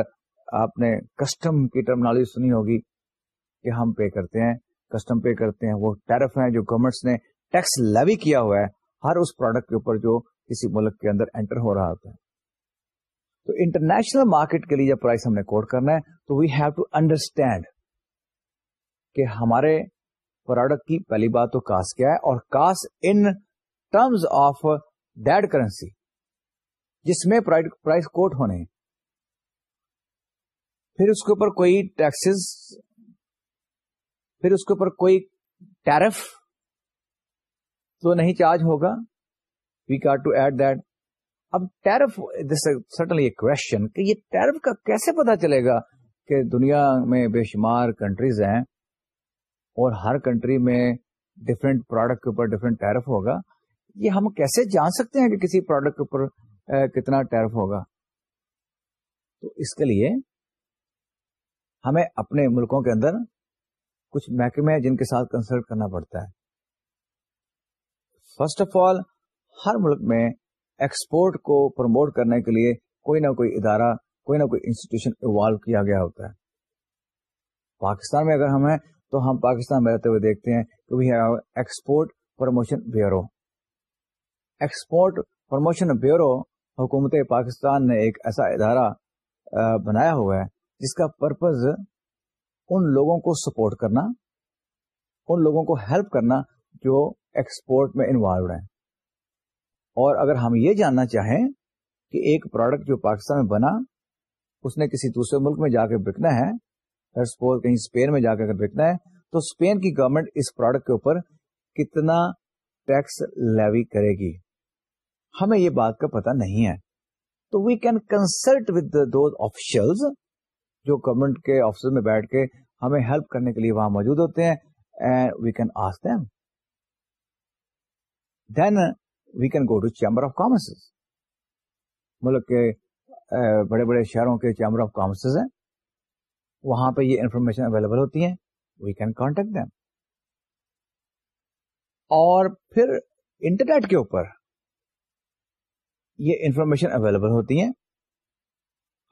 آپ نے کسٹم کی ٹرمنالوجی سنی ہوگی کہ ہم پے کرتے ہیں کسٹم پے کرتے ہیں وہ ٹیرف ہیں جو گورنمنٹس نے ٹیکس لیوی کیا ہوا ہے ہر اس پروڈکٹ کے اوپر جو کسی ملک کے اندر انٹر ہو رہا ہوتا ہے تو انٹرنیشنل مارکیٹ کے لیے جب پرائز ہم نے کوٹ کرنا ہے تو وی ہیو ٹو انڈرسٹینڈ کہ ہمارے پروڈکٹ کی پہلی بات تو کاسٹ کیا ہے اور cost in terms of that currency جس میں پرائز کوٹ ہونے ہیں پھر اس کے اوپر کوئی ٹیکسز پھر اس کے اوپر کوئی ٹیرف تو نہیں چارج ہوگا we got to add that اب ٹیرف دس سٹنلی کوشچن کہ یہ ٹیرف کا کیسے پتا چلے گا کہ دنیا میں بے شمار کنٹریز ہیں اور ہر کنٹری میں ڈفرینٹ پروڈکٹ کے اوپر ڈفرینٹ ٹیرف ہوگا یہ ہم کیسے جان سکتے ہیں کہ کسی پروڈکٹ کے اوپر کتنا ٹیرف ہوگا تو اس کے لیے ہمیں اپنے ملکوں کے اندر کچھ محکمے جن کے ساتھ کنسلٹ کرنا پڑتا ہے فرسٹ آف آل ہر ملک میں ایکسپورٹ کو پروموٹ کرنے کے لیے کوئی نہ کوئی ادارہ کوئی نہ کوئی انسٹیٹیوشن ایوالو کیا گیا ہوتا ہے پاکستان میں اگر ہم ہیں تو ہم پاکستان میں رہتے ہوئے دیکھتے ہیں کہ we have export promotion bureau export promotion bureau حکومت پاکستان نے ایک ایسا ادارہ بنایا ہوا ہے جس کا پرپز ان لوگوں کو سپورٹ کرنا ان لوگوں کو ہیلپ کرنا جو ایکسپورٹ میں انوالوڈ ہیں اور اگر ہم یہ جاننا چاہیں کہ ایک پروڈکٹ جو پاکستان میں بنا اس نے کسی دوسرے ملک میں جا کے بکنا ہے سپوز کہیں اسپین میں جا کے اگر بکنا ہے تو اسپین کی گورنمنٹ اس پروڈکٹ کے اوپر کتنا ٹیکس لیوی کرے گی ہمیں یہ بات کا پتہ نہیں ہے تو we can consult officials the government کے آفس میں بیٹھ کے ہمیں ہیلپ کرنے کے لیے وہاں موجود ہوتے ہیں and we can ask then we can go to chamber of commerce ملک کے بڑے بڑے شہروں کے چیمبر آف کامرس ہیں وہاں پہ یہ انفارمیشن اویلیبل ہوتی ہیں وی کین کانٹیکٹ دم اور پھر انٹرنیٹ کے اوپر یہ انفارمیشن اویلیبل ہوتی ہیں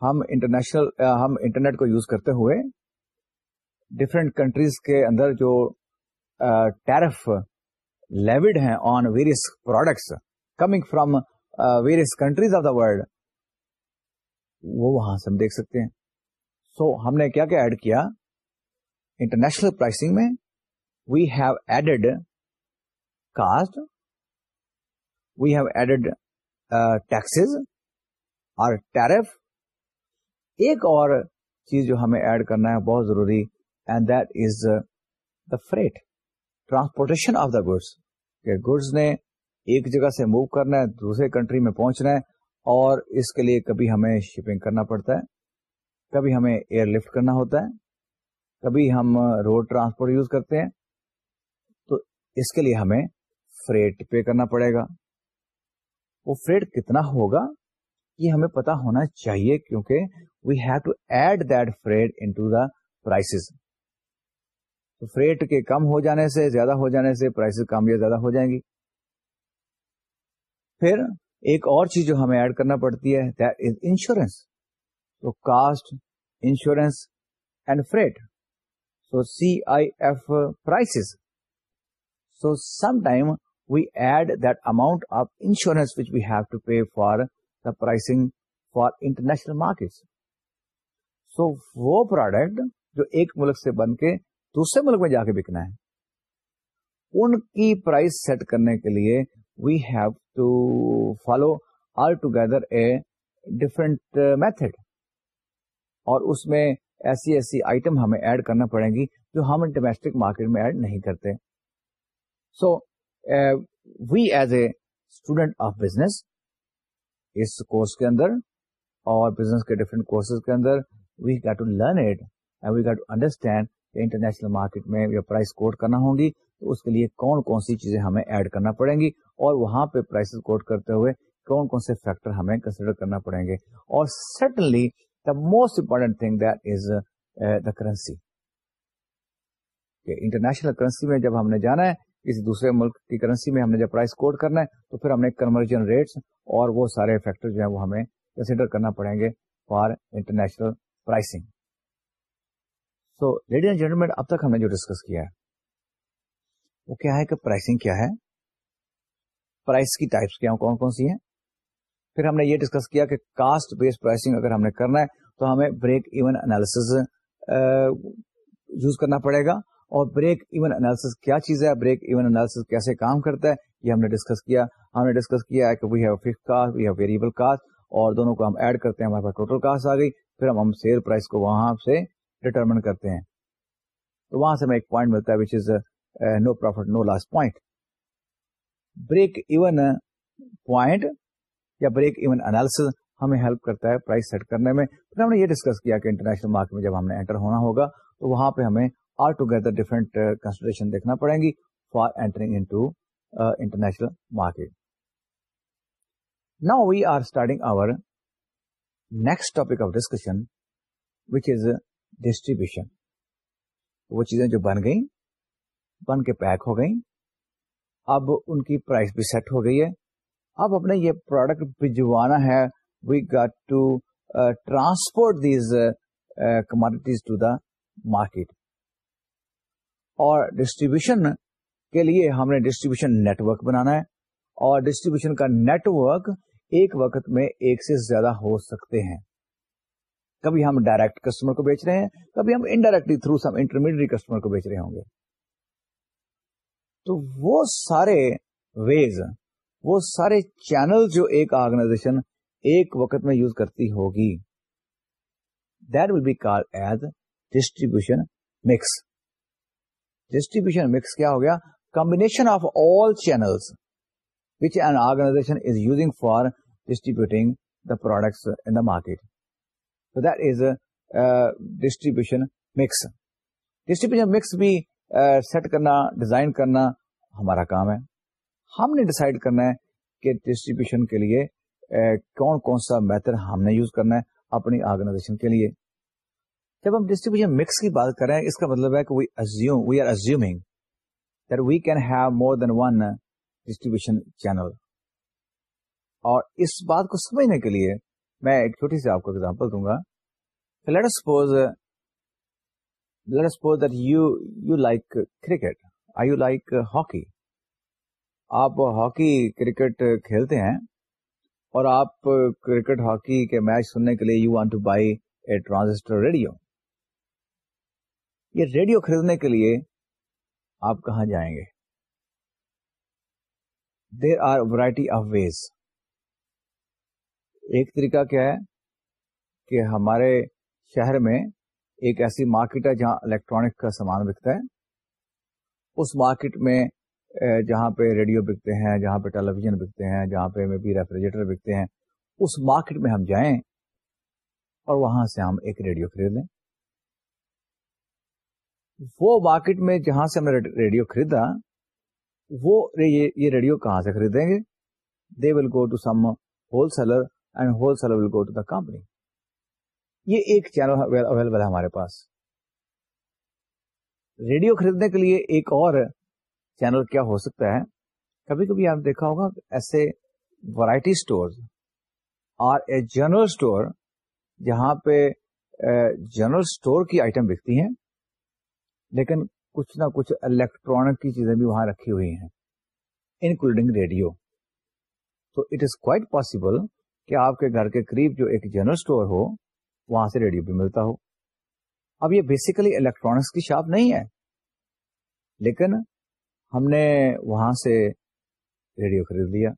ہم انٹرنیشنل ہم انٹرنیٹ کو یوز کرتے ہوئے ڈفرینٹ کنٹریز کے اندر جو ٹیرف لیوڈ ہیں on various products coming from various countries of the world وہاں سے ہم دیکھ سکتے ہیں سو so, ہم نے کیا کیا ایڈ کیا انٹرنیشنل پرائسنگ میں we have added cost we have added taxes اور ٹیرف ایک اور چیز جو ہمیں ایڈ کرنا ہے بہت ضروری and that is the freight transportation of the goods کہ گڈس نے ایک جگہ سے موو کرنا ہے دوسرے کنٹری میں پہنچنا ہے اور اس کے لیے کبھی ہمیں شپنگ کرنا پڑتا ہے کبھی ہمیں ایئر لفٹ کرنا ہوتا ہے کبھی ہم روڈ ٹرانسپورٹ یوز کرتے ہیں تو اس کے لیے ہمیں فریٹ پے کرنا پڑے گا وہ فریڈ کتنا ہوگا یہ ہمیں پتا ہونا چاہیے کیونکہ we have to add that freight into the تو فریڈ کے کم ہو جانے سے زیادہ ہو جانے سے پرائسز کم یا زیادہ ہو جائیں گی پھر ایک اور چیز جو ہمیں ایڈ کرنا پڑتی ہے تو cost insurance and freight so C I F prices so some time we add that amount of insurance we've to pay for the pricing for international market so وہ پروڈکٹ جو ایک ملک سے بن کے دوسرے ملک میں جا کے بکنا ہے ان کی پرائز سیٹ کرنے کے لیے we have to follow altogether a different method اور اس میں ایسی ایسی آئٹم ہمیں ایڈ کرنا پڑیں گی جو ہم ڈومیسٹک مارکیٹ میں ایڈ نہیں کرتے so so, we as a student of business us another we get to learn it and we get to understand international market میں یا پرائز کوٹ کرنا ہوں گی تو اس کے لیے کون کون سی چیزیں ہمیں ایڈ کرنا پڑیں گی اور وہاں پہ پرائس کوٹ کرتے ہوئے کون کون سے فیکٹر ہمیں کنسیڈر کرنا پڑیں گے اور certainly the most important thing that is the currency international currency میں جب ہم نے جانا ہے کسی دوسرے ملک کی کرنسی میں ہم نے جب پرائز کوڈ کرنا ہے تو پھر ہم نے کنورژن ریٹس اور وہ سارے فیکٹر جو ہیں وہ ہمیں کنسیڈر کرنا پڑیں گے فار انٹرنیشنل پرائسنگ اینڈ اب تک ہم نے جو ڈسکس کیا ہے وہ کیا ہے کہ پرائسنگ کیا ہے پرائس کی ٹائپس کیا کون کون سی ہیں پھر ہم نے یہ ڈسکس کیا کہ کاسٹ بیس پرائسنگ اگر ہم نے کرنا ہے تو ہمیں بریک ایون انالیس یوز کرنا پڑے گا اور بریک ایون انالیس کیا چیز ہے بریک ایون انالیس کیسے کام کرتا ہے یہ ہم نے ڈسکس کیا ہم نے ڈسکس کیا ہے کہ we have fix cost we have variable cost اور دونوں کو ہم ایڈ کرتے ہیں ہمارے پاس ٹوٹل کاسٹ آ گئی پھر ہم سیل پرائز کو وہاں سے ڈٹرمن کرتے ہیں تو وہاں سے ہمیں ایک پوائنٹ ملتا ہے which is no profit no last point break even point یا بریک ایون انالیس ہمیں ہیلپ کرتا ہے پرائز سیٹ کرنے میں پھر ہم نے یہ ڈسکس کیا کہ انٹرنیشنل مارکیٹ میں جب ہم نے انٹر ہونا ہوگا تو وہاں پہ ہمیں آل ٹوگیدر ڈفرنٹ کنسیڈریشن دیکھنا پڑیں گی فار اینٹرنگ انٹرنیشنل مارکیٹ نا we are starting our next topic of discussion which is distribution وہ چیزیں جو بن گئیں بن کے پیک ہو گئیں اب ان کی پرائز بھی سیٹ ہو گئی ہے اب اپنے یہ پروڈکٹ بھجوانا ہے we got to transport these commodities to the market اور ڈسٹریبیوشن کے لیے ہم نے ڈسٹریبیوشن نیٹورک بنانا ہے اور ڈسٹریبیوشن کا نیٹورک ایک وقت میں ایک سے زیادہ ہو سکتے ہیں کبھی ہم ڈائریکٹ کسٹمر کو بیچ رہے ہیں کبھی ہم indirectly through some intermediate customer کو بیچ رہے ہوں گے تو وہ سارے ویز وہ سارے چینل جو ایک آرگنائزیشن ایک وقت میں یوز کرتی ہوگی that will be call as distribution mix distribution mix کیا ہو گیا combination of all channels organisation is using for distributing the the products in market that is distribution mix distribution mix بھی سیٹ uh, کرنا ڈیزائن کرنا ہمارا کام ہے ہم نے ڈسائڈ کرنا ہے کہ ڈسٹریبیوشن کے لیے uh, کون کون سا میتھڈ ہم نے یوز کرنا ہے اپنی آرگنائزیشن کے لیے جب ہم ڈسٹریبیوشن مکس کی بات کریں اس کا مطلب ہے کہ we assume we are assume that we can have more than one distribution channel اور اس بات کو سمجھنے کے لیے میں ایک چھوٹی سی آپ کو ایگزامپل دوں گا let suppose let suppose that you you like cricket I you like hockey آپ ہاکی کرکٹ کھیلتے ہیں اور آپ کرکٹ ہاکی کے میچ سننے کے لیے you want to buy a transistor radio یہ ریڈیو خریدنے کے لیے آپ کہاں جائیں گے there are variety of ways ایک طریقہ کیا ہے کہ ہمارے شہر میں ایک ایسی مارکیٹ ہے جہاں الیکٹرانک کا سامان بکتا ہے اس مارکیٹ میں جہاں پہ ریڈیو بکتے ہیں جہاں پہ ٹیلی ویژن بکتے ہیں جہاں پہ ریفریجریٹر بکتے ہیں اس مارکیٹ میں ہم جائیں اور وہاں سے ہم ایک ریڈیو خرید لیں وہ مارکیٹ میں جہاں سے ہم نے ریڈیو خریدا وہ یہ ریڈیو کہاں سے خریدیں گے they will go to some wholesaler and wholesaler will go to the company یہ ایک چینل اویلیبل ہے ہمارے پاس ریڈیو خریدنے کے لیے ایک اور چینل کیا ہو سکتا ہے کبھی کبھی آپ نے دیکھا ہوگا ایسے ورائٹی اسٹور اور اے جنرل اسٹور جہاں پہ جنرل اسٹور کی آئٹم بکتی ہیں لیکن کچھ نہ کچھ الیکٹرانک کی چیزیں بھی وہاں رکھی ہوئی ہیں انکلوڈنگ ریڈیو تو اٹ از کوائٹ پاسبل کہ آپ کے گھر کے قریب جو ایک جنرل اسٹور ہو وہاں سے ریڈیو بھی ملتا ہو اب یہ بیسیکلی الیکٹرانکس کی شاپ نہیں ہے لیکن ہم نے وہاں سے ریڈیو خرید لیا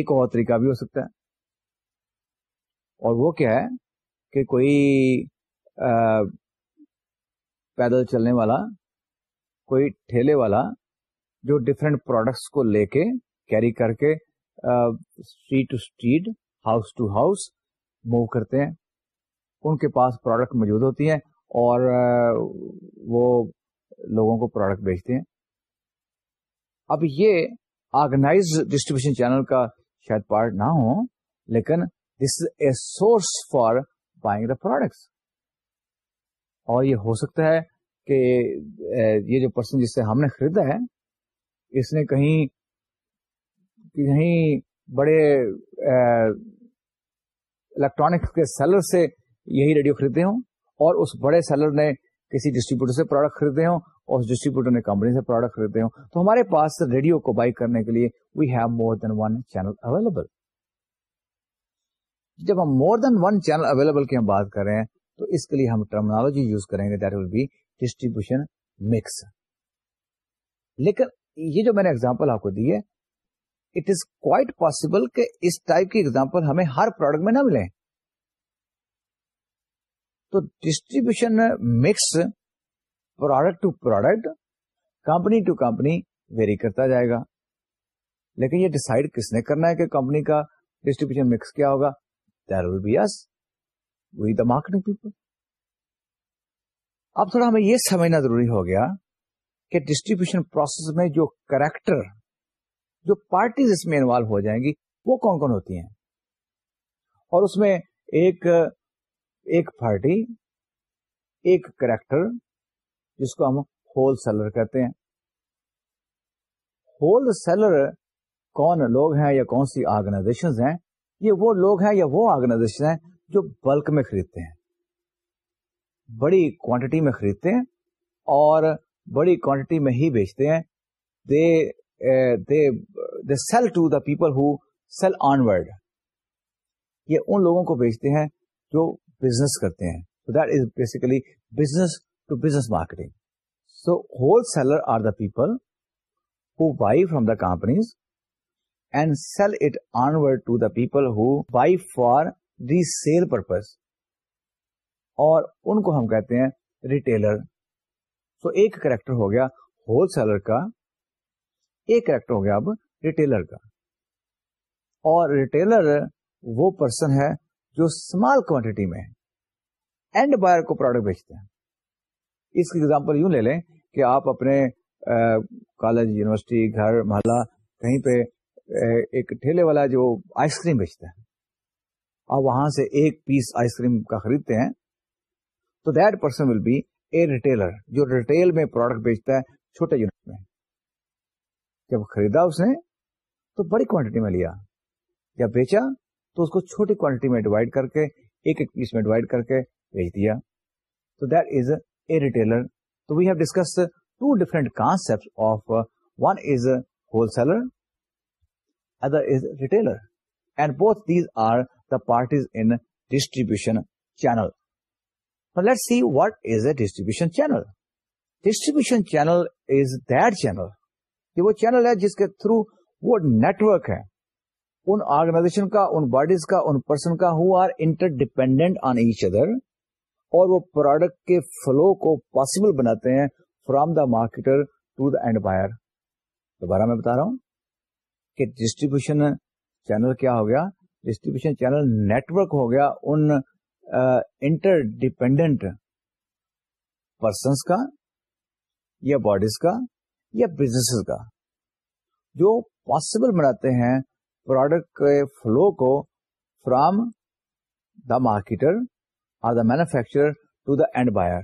ایک اور طریقہ بھی ہو سکتا ہے اور وہ کیا ہے کہ کوئی پیدل چلنے والا کوئی ٹھیلے والا جو ڈفرینٹ پروڈکٹس کو لے کے کیری کر کے street to street house to house move کرتے ہیں ان کے پاس پروڈکٹ موجود ہوتی ہیں اور وہ لوگوں کو پروڈکٹ بیچتے ہیں اب یہ آرگنائز ڈسٹریبیوشن چینل کا شاید پارٹ نہ ہو لیکن this is a source for buying the products اور یہ ہو سکتا ہے کہ یہ جو پرسن جس سے ہم نے خریدا ہے اس نے کہیں کہیں بڑے الیکٹرانک کے سیلر سے یہی ریڈیو خریدے ہوں اور اس بڑے سیلر نے کسی ڈسٹریبیوٹر سے پروڈکٹ خریدے ہوں اور اس ڈسٹریبیوٹر نے کمپنی سے پروڈکٹ خریدے ہوں تو ہمارے پاس ریڈیو کو بائی کرنے کے لیے we have more than one channel available جب ہم more than one channel available کی ہم بات کر رہے ہیں تو اس کے لیے ہم ٹرمنالوجی یوز کریں گے that will be distribution mix لیکن یہ جو میں نے ایگزامپل آپ کو دی ہے اٹ از کوائٹ پاسبل کہ اس ٹائپ کی ایگزامپل ہمیں ہر پروڈکٹ میں نہ ملے تو distribution mix product to product company to company vary کرتا جائے گا لیکن یہ ڈسائڈ کس نے کرنا ہے کہ کمپنی کا ڈسٹریبیوشن مکس کیا ہوگا there will be as we the marketing people اب تھوڑا ہمیں یہ سمجھنا ضروری ہو گیا کہ ڈسٹریبیوشن پروسیس میں جو کریکٹر جو پارٹیز اس میں انوالو ہو جائیں گی وہ کون کون ہوتی ہیں اور اس میں ایک ایک پارٹی ایک کریکٹر جس کو ہم ہول سیلر کہتے ہیں ہول سیلر کون لوگ ہیں یا کون سی آرگنائزیشن ہیں یہ وہ لوگ ہیں یا وہ آرگنائزیشن ہیں جو بلک میں خریدتے ہیں بڑی کوانٹٹی میں خریدتے ہیں اور بڑی کوانٹٹی میں ہی بیچتے ہیں they they they sell to the people who sell word یہ ان لوگوں کو بیچتے ہیں جو بزنس کرتے ہیں so that is basically business to business marketing so wholesaler are the people who buy from the companies and sell it onward to the people who buy for resale purpose اور ان کو ہم کہتے ہیں ریٹیلر سو ایک کریکٹر ہو گیا ہول سیلر کا ایک کریکٹر ہو گیا اب ریٹیلر کا اور ریٹیلر وہ پرسن ہے جو اسمال کوانٹٹی میں اینڈ بائر کو پروڈکٹ بیچتے ہیں اس کی ایگزامپل یوں لے لیں کہ آپ اپنے کالج یونیورسٹی گھر محلہ کہیں پہ ایک ٹھیلے والا جو آئس کریم بیچتا ہے اور وہاں سے ایک پیس آئس کریم کا خریدتے ہیں تو that person will be a retailer جو ریٹیل میں پروڈکٹ بیچتا ہے چھوٹے یونٹ میں جب خریدا اس نے تو بڑی کوانٹٹی میں لیا جب بیچا تو اس کو چھوٹی کوانٹٹی میں ڈیوائڈ کر کے ایک ایک پیس میں ڈیوائڈ کر کے بیچ دیا تو دیٹ از اے ریٹیلر تو we have discuss two concept of one is is wholesaler other retailer and both these are the parties in distribution channel. let's a distribution channel. Distribution channel is that channel. یہ وہ چینل ہے جس کے تھرو وہ نیٹورک ہے ان ان باڈیز کا ان پرسن کا who are interdependent on each other اور وہ پروڈکٹ کے فلو کو پاسبل بناتے ہیں from the marketer to end buyer دوبارہ میں بتا رہا ہوں کہ ڈسٹریبیوشن چینل کیا ہو گیا ڈسٹریبیوشن چینل نیٹورک ہو گیا ان انٹر ڈیپینڈنٹ پرسنس کا یا باڈیز کا یا بزنس کا جو پاسبل بناتے ہیں پروڈکٹ کے فلو کو فرام دا مارکیٹر اور the manufacturer to the end buyer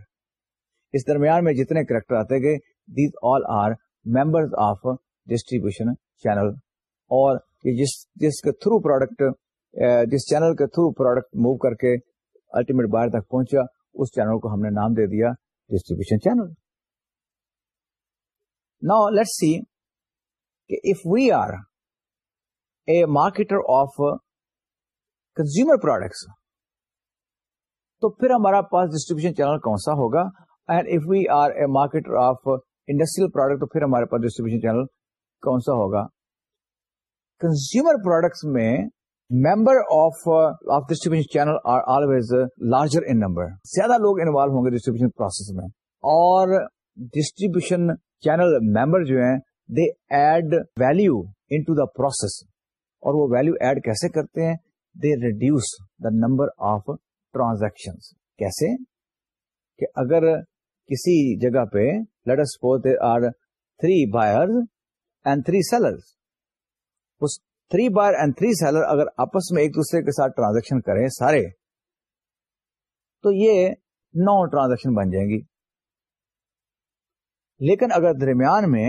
اس درمیان میں جتنے کریکٹر آتے گئے these all are member of distribution channel اور جس کے تھرو پروڈکٹ جس چینل کے تھرو پروڈکٹ موو کر کے الٹیمیٹ باہر تک پہنچا اس چینل کو ہم نے نام دے دیا ڈسٹریبیوشن چینل نا لیٹ سی کہ if we are a marketer of consumer products تو پھر ہمارا پاس ڈسٹریبیوشن چینل کون سا ہوگا and if we are a marketer of industrial product تو پھر ہمارے پاس ڈسٹریبیوشن چینل کون سا ہوگا کنزیومر پروڈکٹس میں member of of distribution channel are always larger in number زیادہ لوگ انوالو ہوں گے ڈسٹریبیوشن پروسیس میں اور ڈسٹریبیوشن چینل ممبر جو ہیں they add value into the the process اور وہ ویلو ایڈ کیسے کرتے ہیں they reduce the number of transaction کیسے کہ اگر کسی جگہ پہ let's four they are three buyer and three seller us three buyer and three seller اگر آپس میں ایک دوسرے کے ساتھ ٹرانزیکشن کریں سارے تو یہ نو ٹرانزیکشن بن جائیں گی لیکن اگر درمیان میں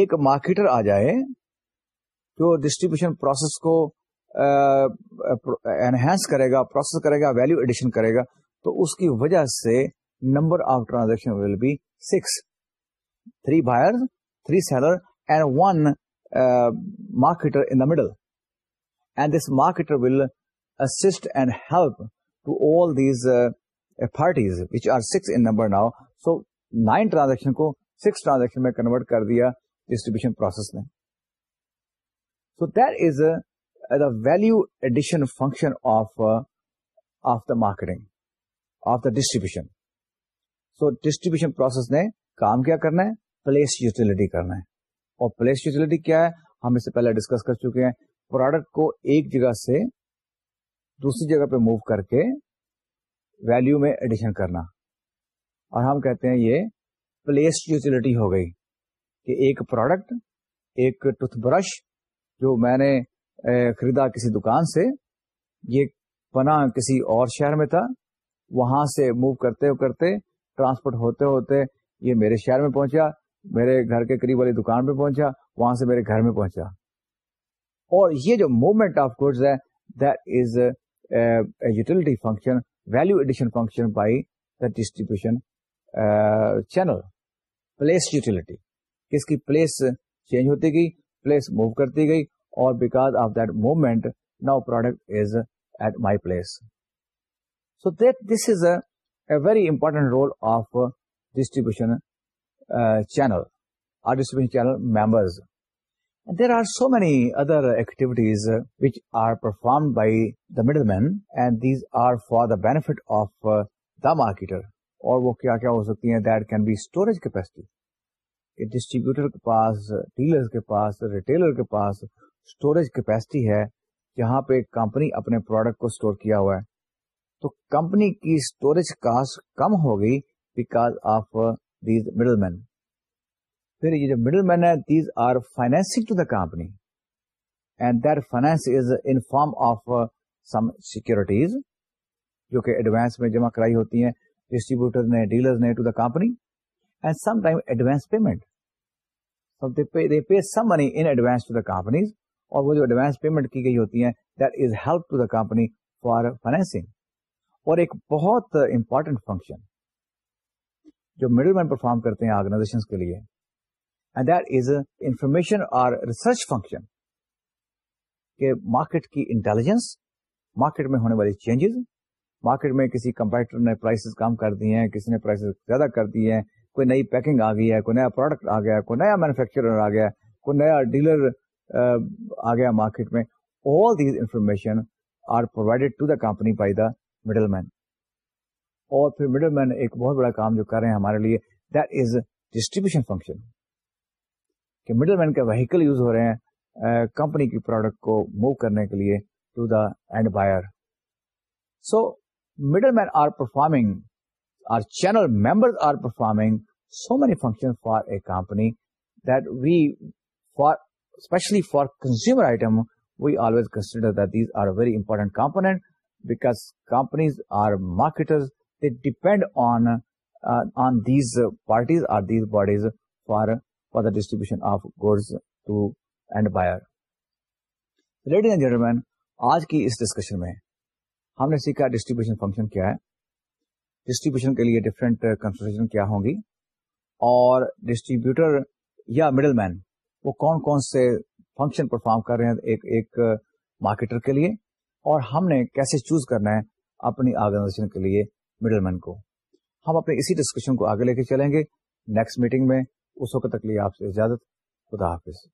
ایک مارکیٹر آ جائے جو ڈسٹریبیوشن پروسیس کو انہینس کرے گا پروسیس کرے گا ویلو ایڈیشن کرے گا تو اس کی وجہ سے number of transaction will be six three buyer three seller and one marketer in the middle and this marketer will assist and help to all these authorities which are six number now so nine transaction کو سکس ٹرانزیکشن میں کنورٹ کر دیا ڈسٹریبیوشن پروسیس نے so does the value addition function of of the marketing of the distribution so distribution process نے کام کیا کرنا ہے پلیس یوٹیلٹی کرنا ہے اور پلیس یوٹیلٹی کیا ہے ہم اس سے پہلے ڈسکس کر چکے ہیں پروڈکٹ کو ایک جگہ سے دوسری جگہ پہ موو کر کے ویلو میں ایڈیشن کرنا اور ہم کہتے ہیں یہ پلیس یوٹیلٹی ہو گئی کہ ایک پروڈکٹ ایک ٹوتھ برش جو میں نے خریدا کسی دکان سے یہ پنا کسی اور شہر میں تھا وہاں سے موو کرتے کرتے ٹرانسپورٹ ہوتے ہوتے یہ میرے شہر میں پہنچا میرے گھر کے قریب والی دکان پہ پہنچا وہاں سے میرے گھر میں پہنچا اور یہ جو موومنٹ آف گڈ ہے that is utility utility function function value addition by the distribution channel place اس کی پلیس چینج ہوتی گئی پلیس موو کرتی گئی اور because of that movement now product is at my place so that this is a very important role of distribution channel or distribution channel members there are so many other activities are perform by the middle man and these are for the benefit of the marketer اور وہ کیا کیا ہو سکتی ہیں that can be storage capacity distributor کے پاس ڈیلر کے پاس ریٹیلر کے پاس اسٹوریج کیپیسٹی ہے جہاں پہ کمپنی اپنے پروڈکٹ کو اسٹور کیا ہوا ہے تو کمپنی کی اسٹوریج کاسٹ کم ہوگی because of middle middle man ہے سیکورٹیز جو کہ ایڈوانس میں جمع کرائی ہوتی ہیں ایڈوانس پیمنٹ اور وہ جو ایڈوانس پیمنٹ کی گئی ہوتی ہیں is help to company for financing اور ایک بہت امپورٹینٹ فنکشن جو مڈل مین پرفارم کرتے ہیں آرگنائزیشن کے لیے اینڈ دیٹ از انفارمیشن اور ریسرچ فنکشن کہ مارکیٹ کی انٹیلیجنس مارکیٹ میں ہونے والی چینجز مارکیٹ میں کسی کمپیٹر نے پرائسز کم کر دی ہیں کسی نے پرائسز زیادہ کر دی ہیں کوئی نئی پیکنگ آ گئی ہے کوئی نیا پروڈکٹ آ گیا کوئی نیا مینوفیکچرر آ گیا کوئی نیا ڈیلر آ گیا مارکیٹ میں all these information are provided to the company by the middle man اور پھر مڈل مین ایک بہت بڑا کام جو کر رہے ہیں ہمارے لیے دیٹ از ڈسٹریبیوشن فنکشن کہ مڈل مین کے ویکل یوز ہو رہے ہیں کمپنی کی پروڈکٹ کو موو کرنے کے لیے to the end buyer so middle man are performing or channel member are performing so many function for a company that we for especially for consumer item we always consider that these are very important component because companies or marketers depend on on these parties bodies for for the ڈسٹری میں ہم نے سیکھا ڈسٹری فنکشن کے لیے ڈیفرنٹریشن کیا ہوں گی اور ڈسٹریبیوٹر یا مڈل مین وہ کون کون سے فنکشن پرفارم کر رہے ہیں ایک ایک مارکیٹر کے لیے اور ہم نے کیسے چوز کرنا ہے اپنی آرگنائزیشن کے لیے مڈل مین کو ہم اپنے اسی ڈسکشن کو آگے لے کے چلیں گے نیکسٹ میٹنگ میں اس وقت تک لیے آپ سے اجازت خدا حافظ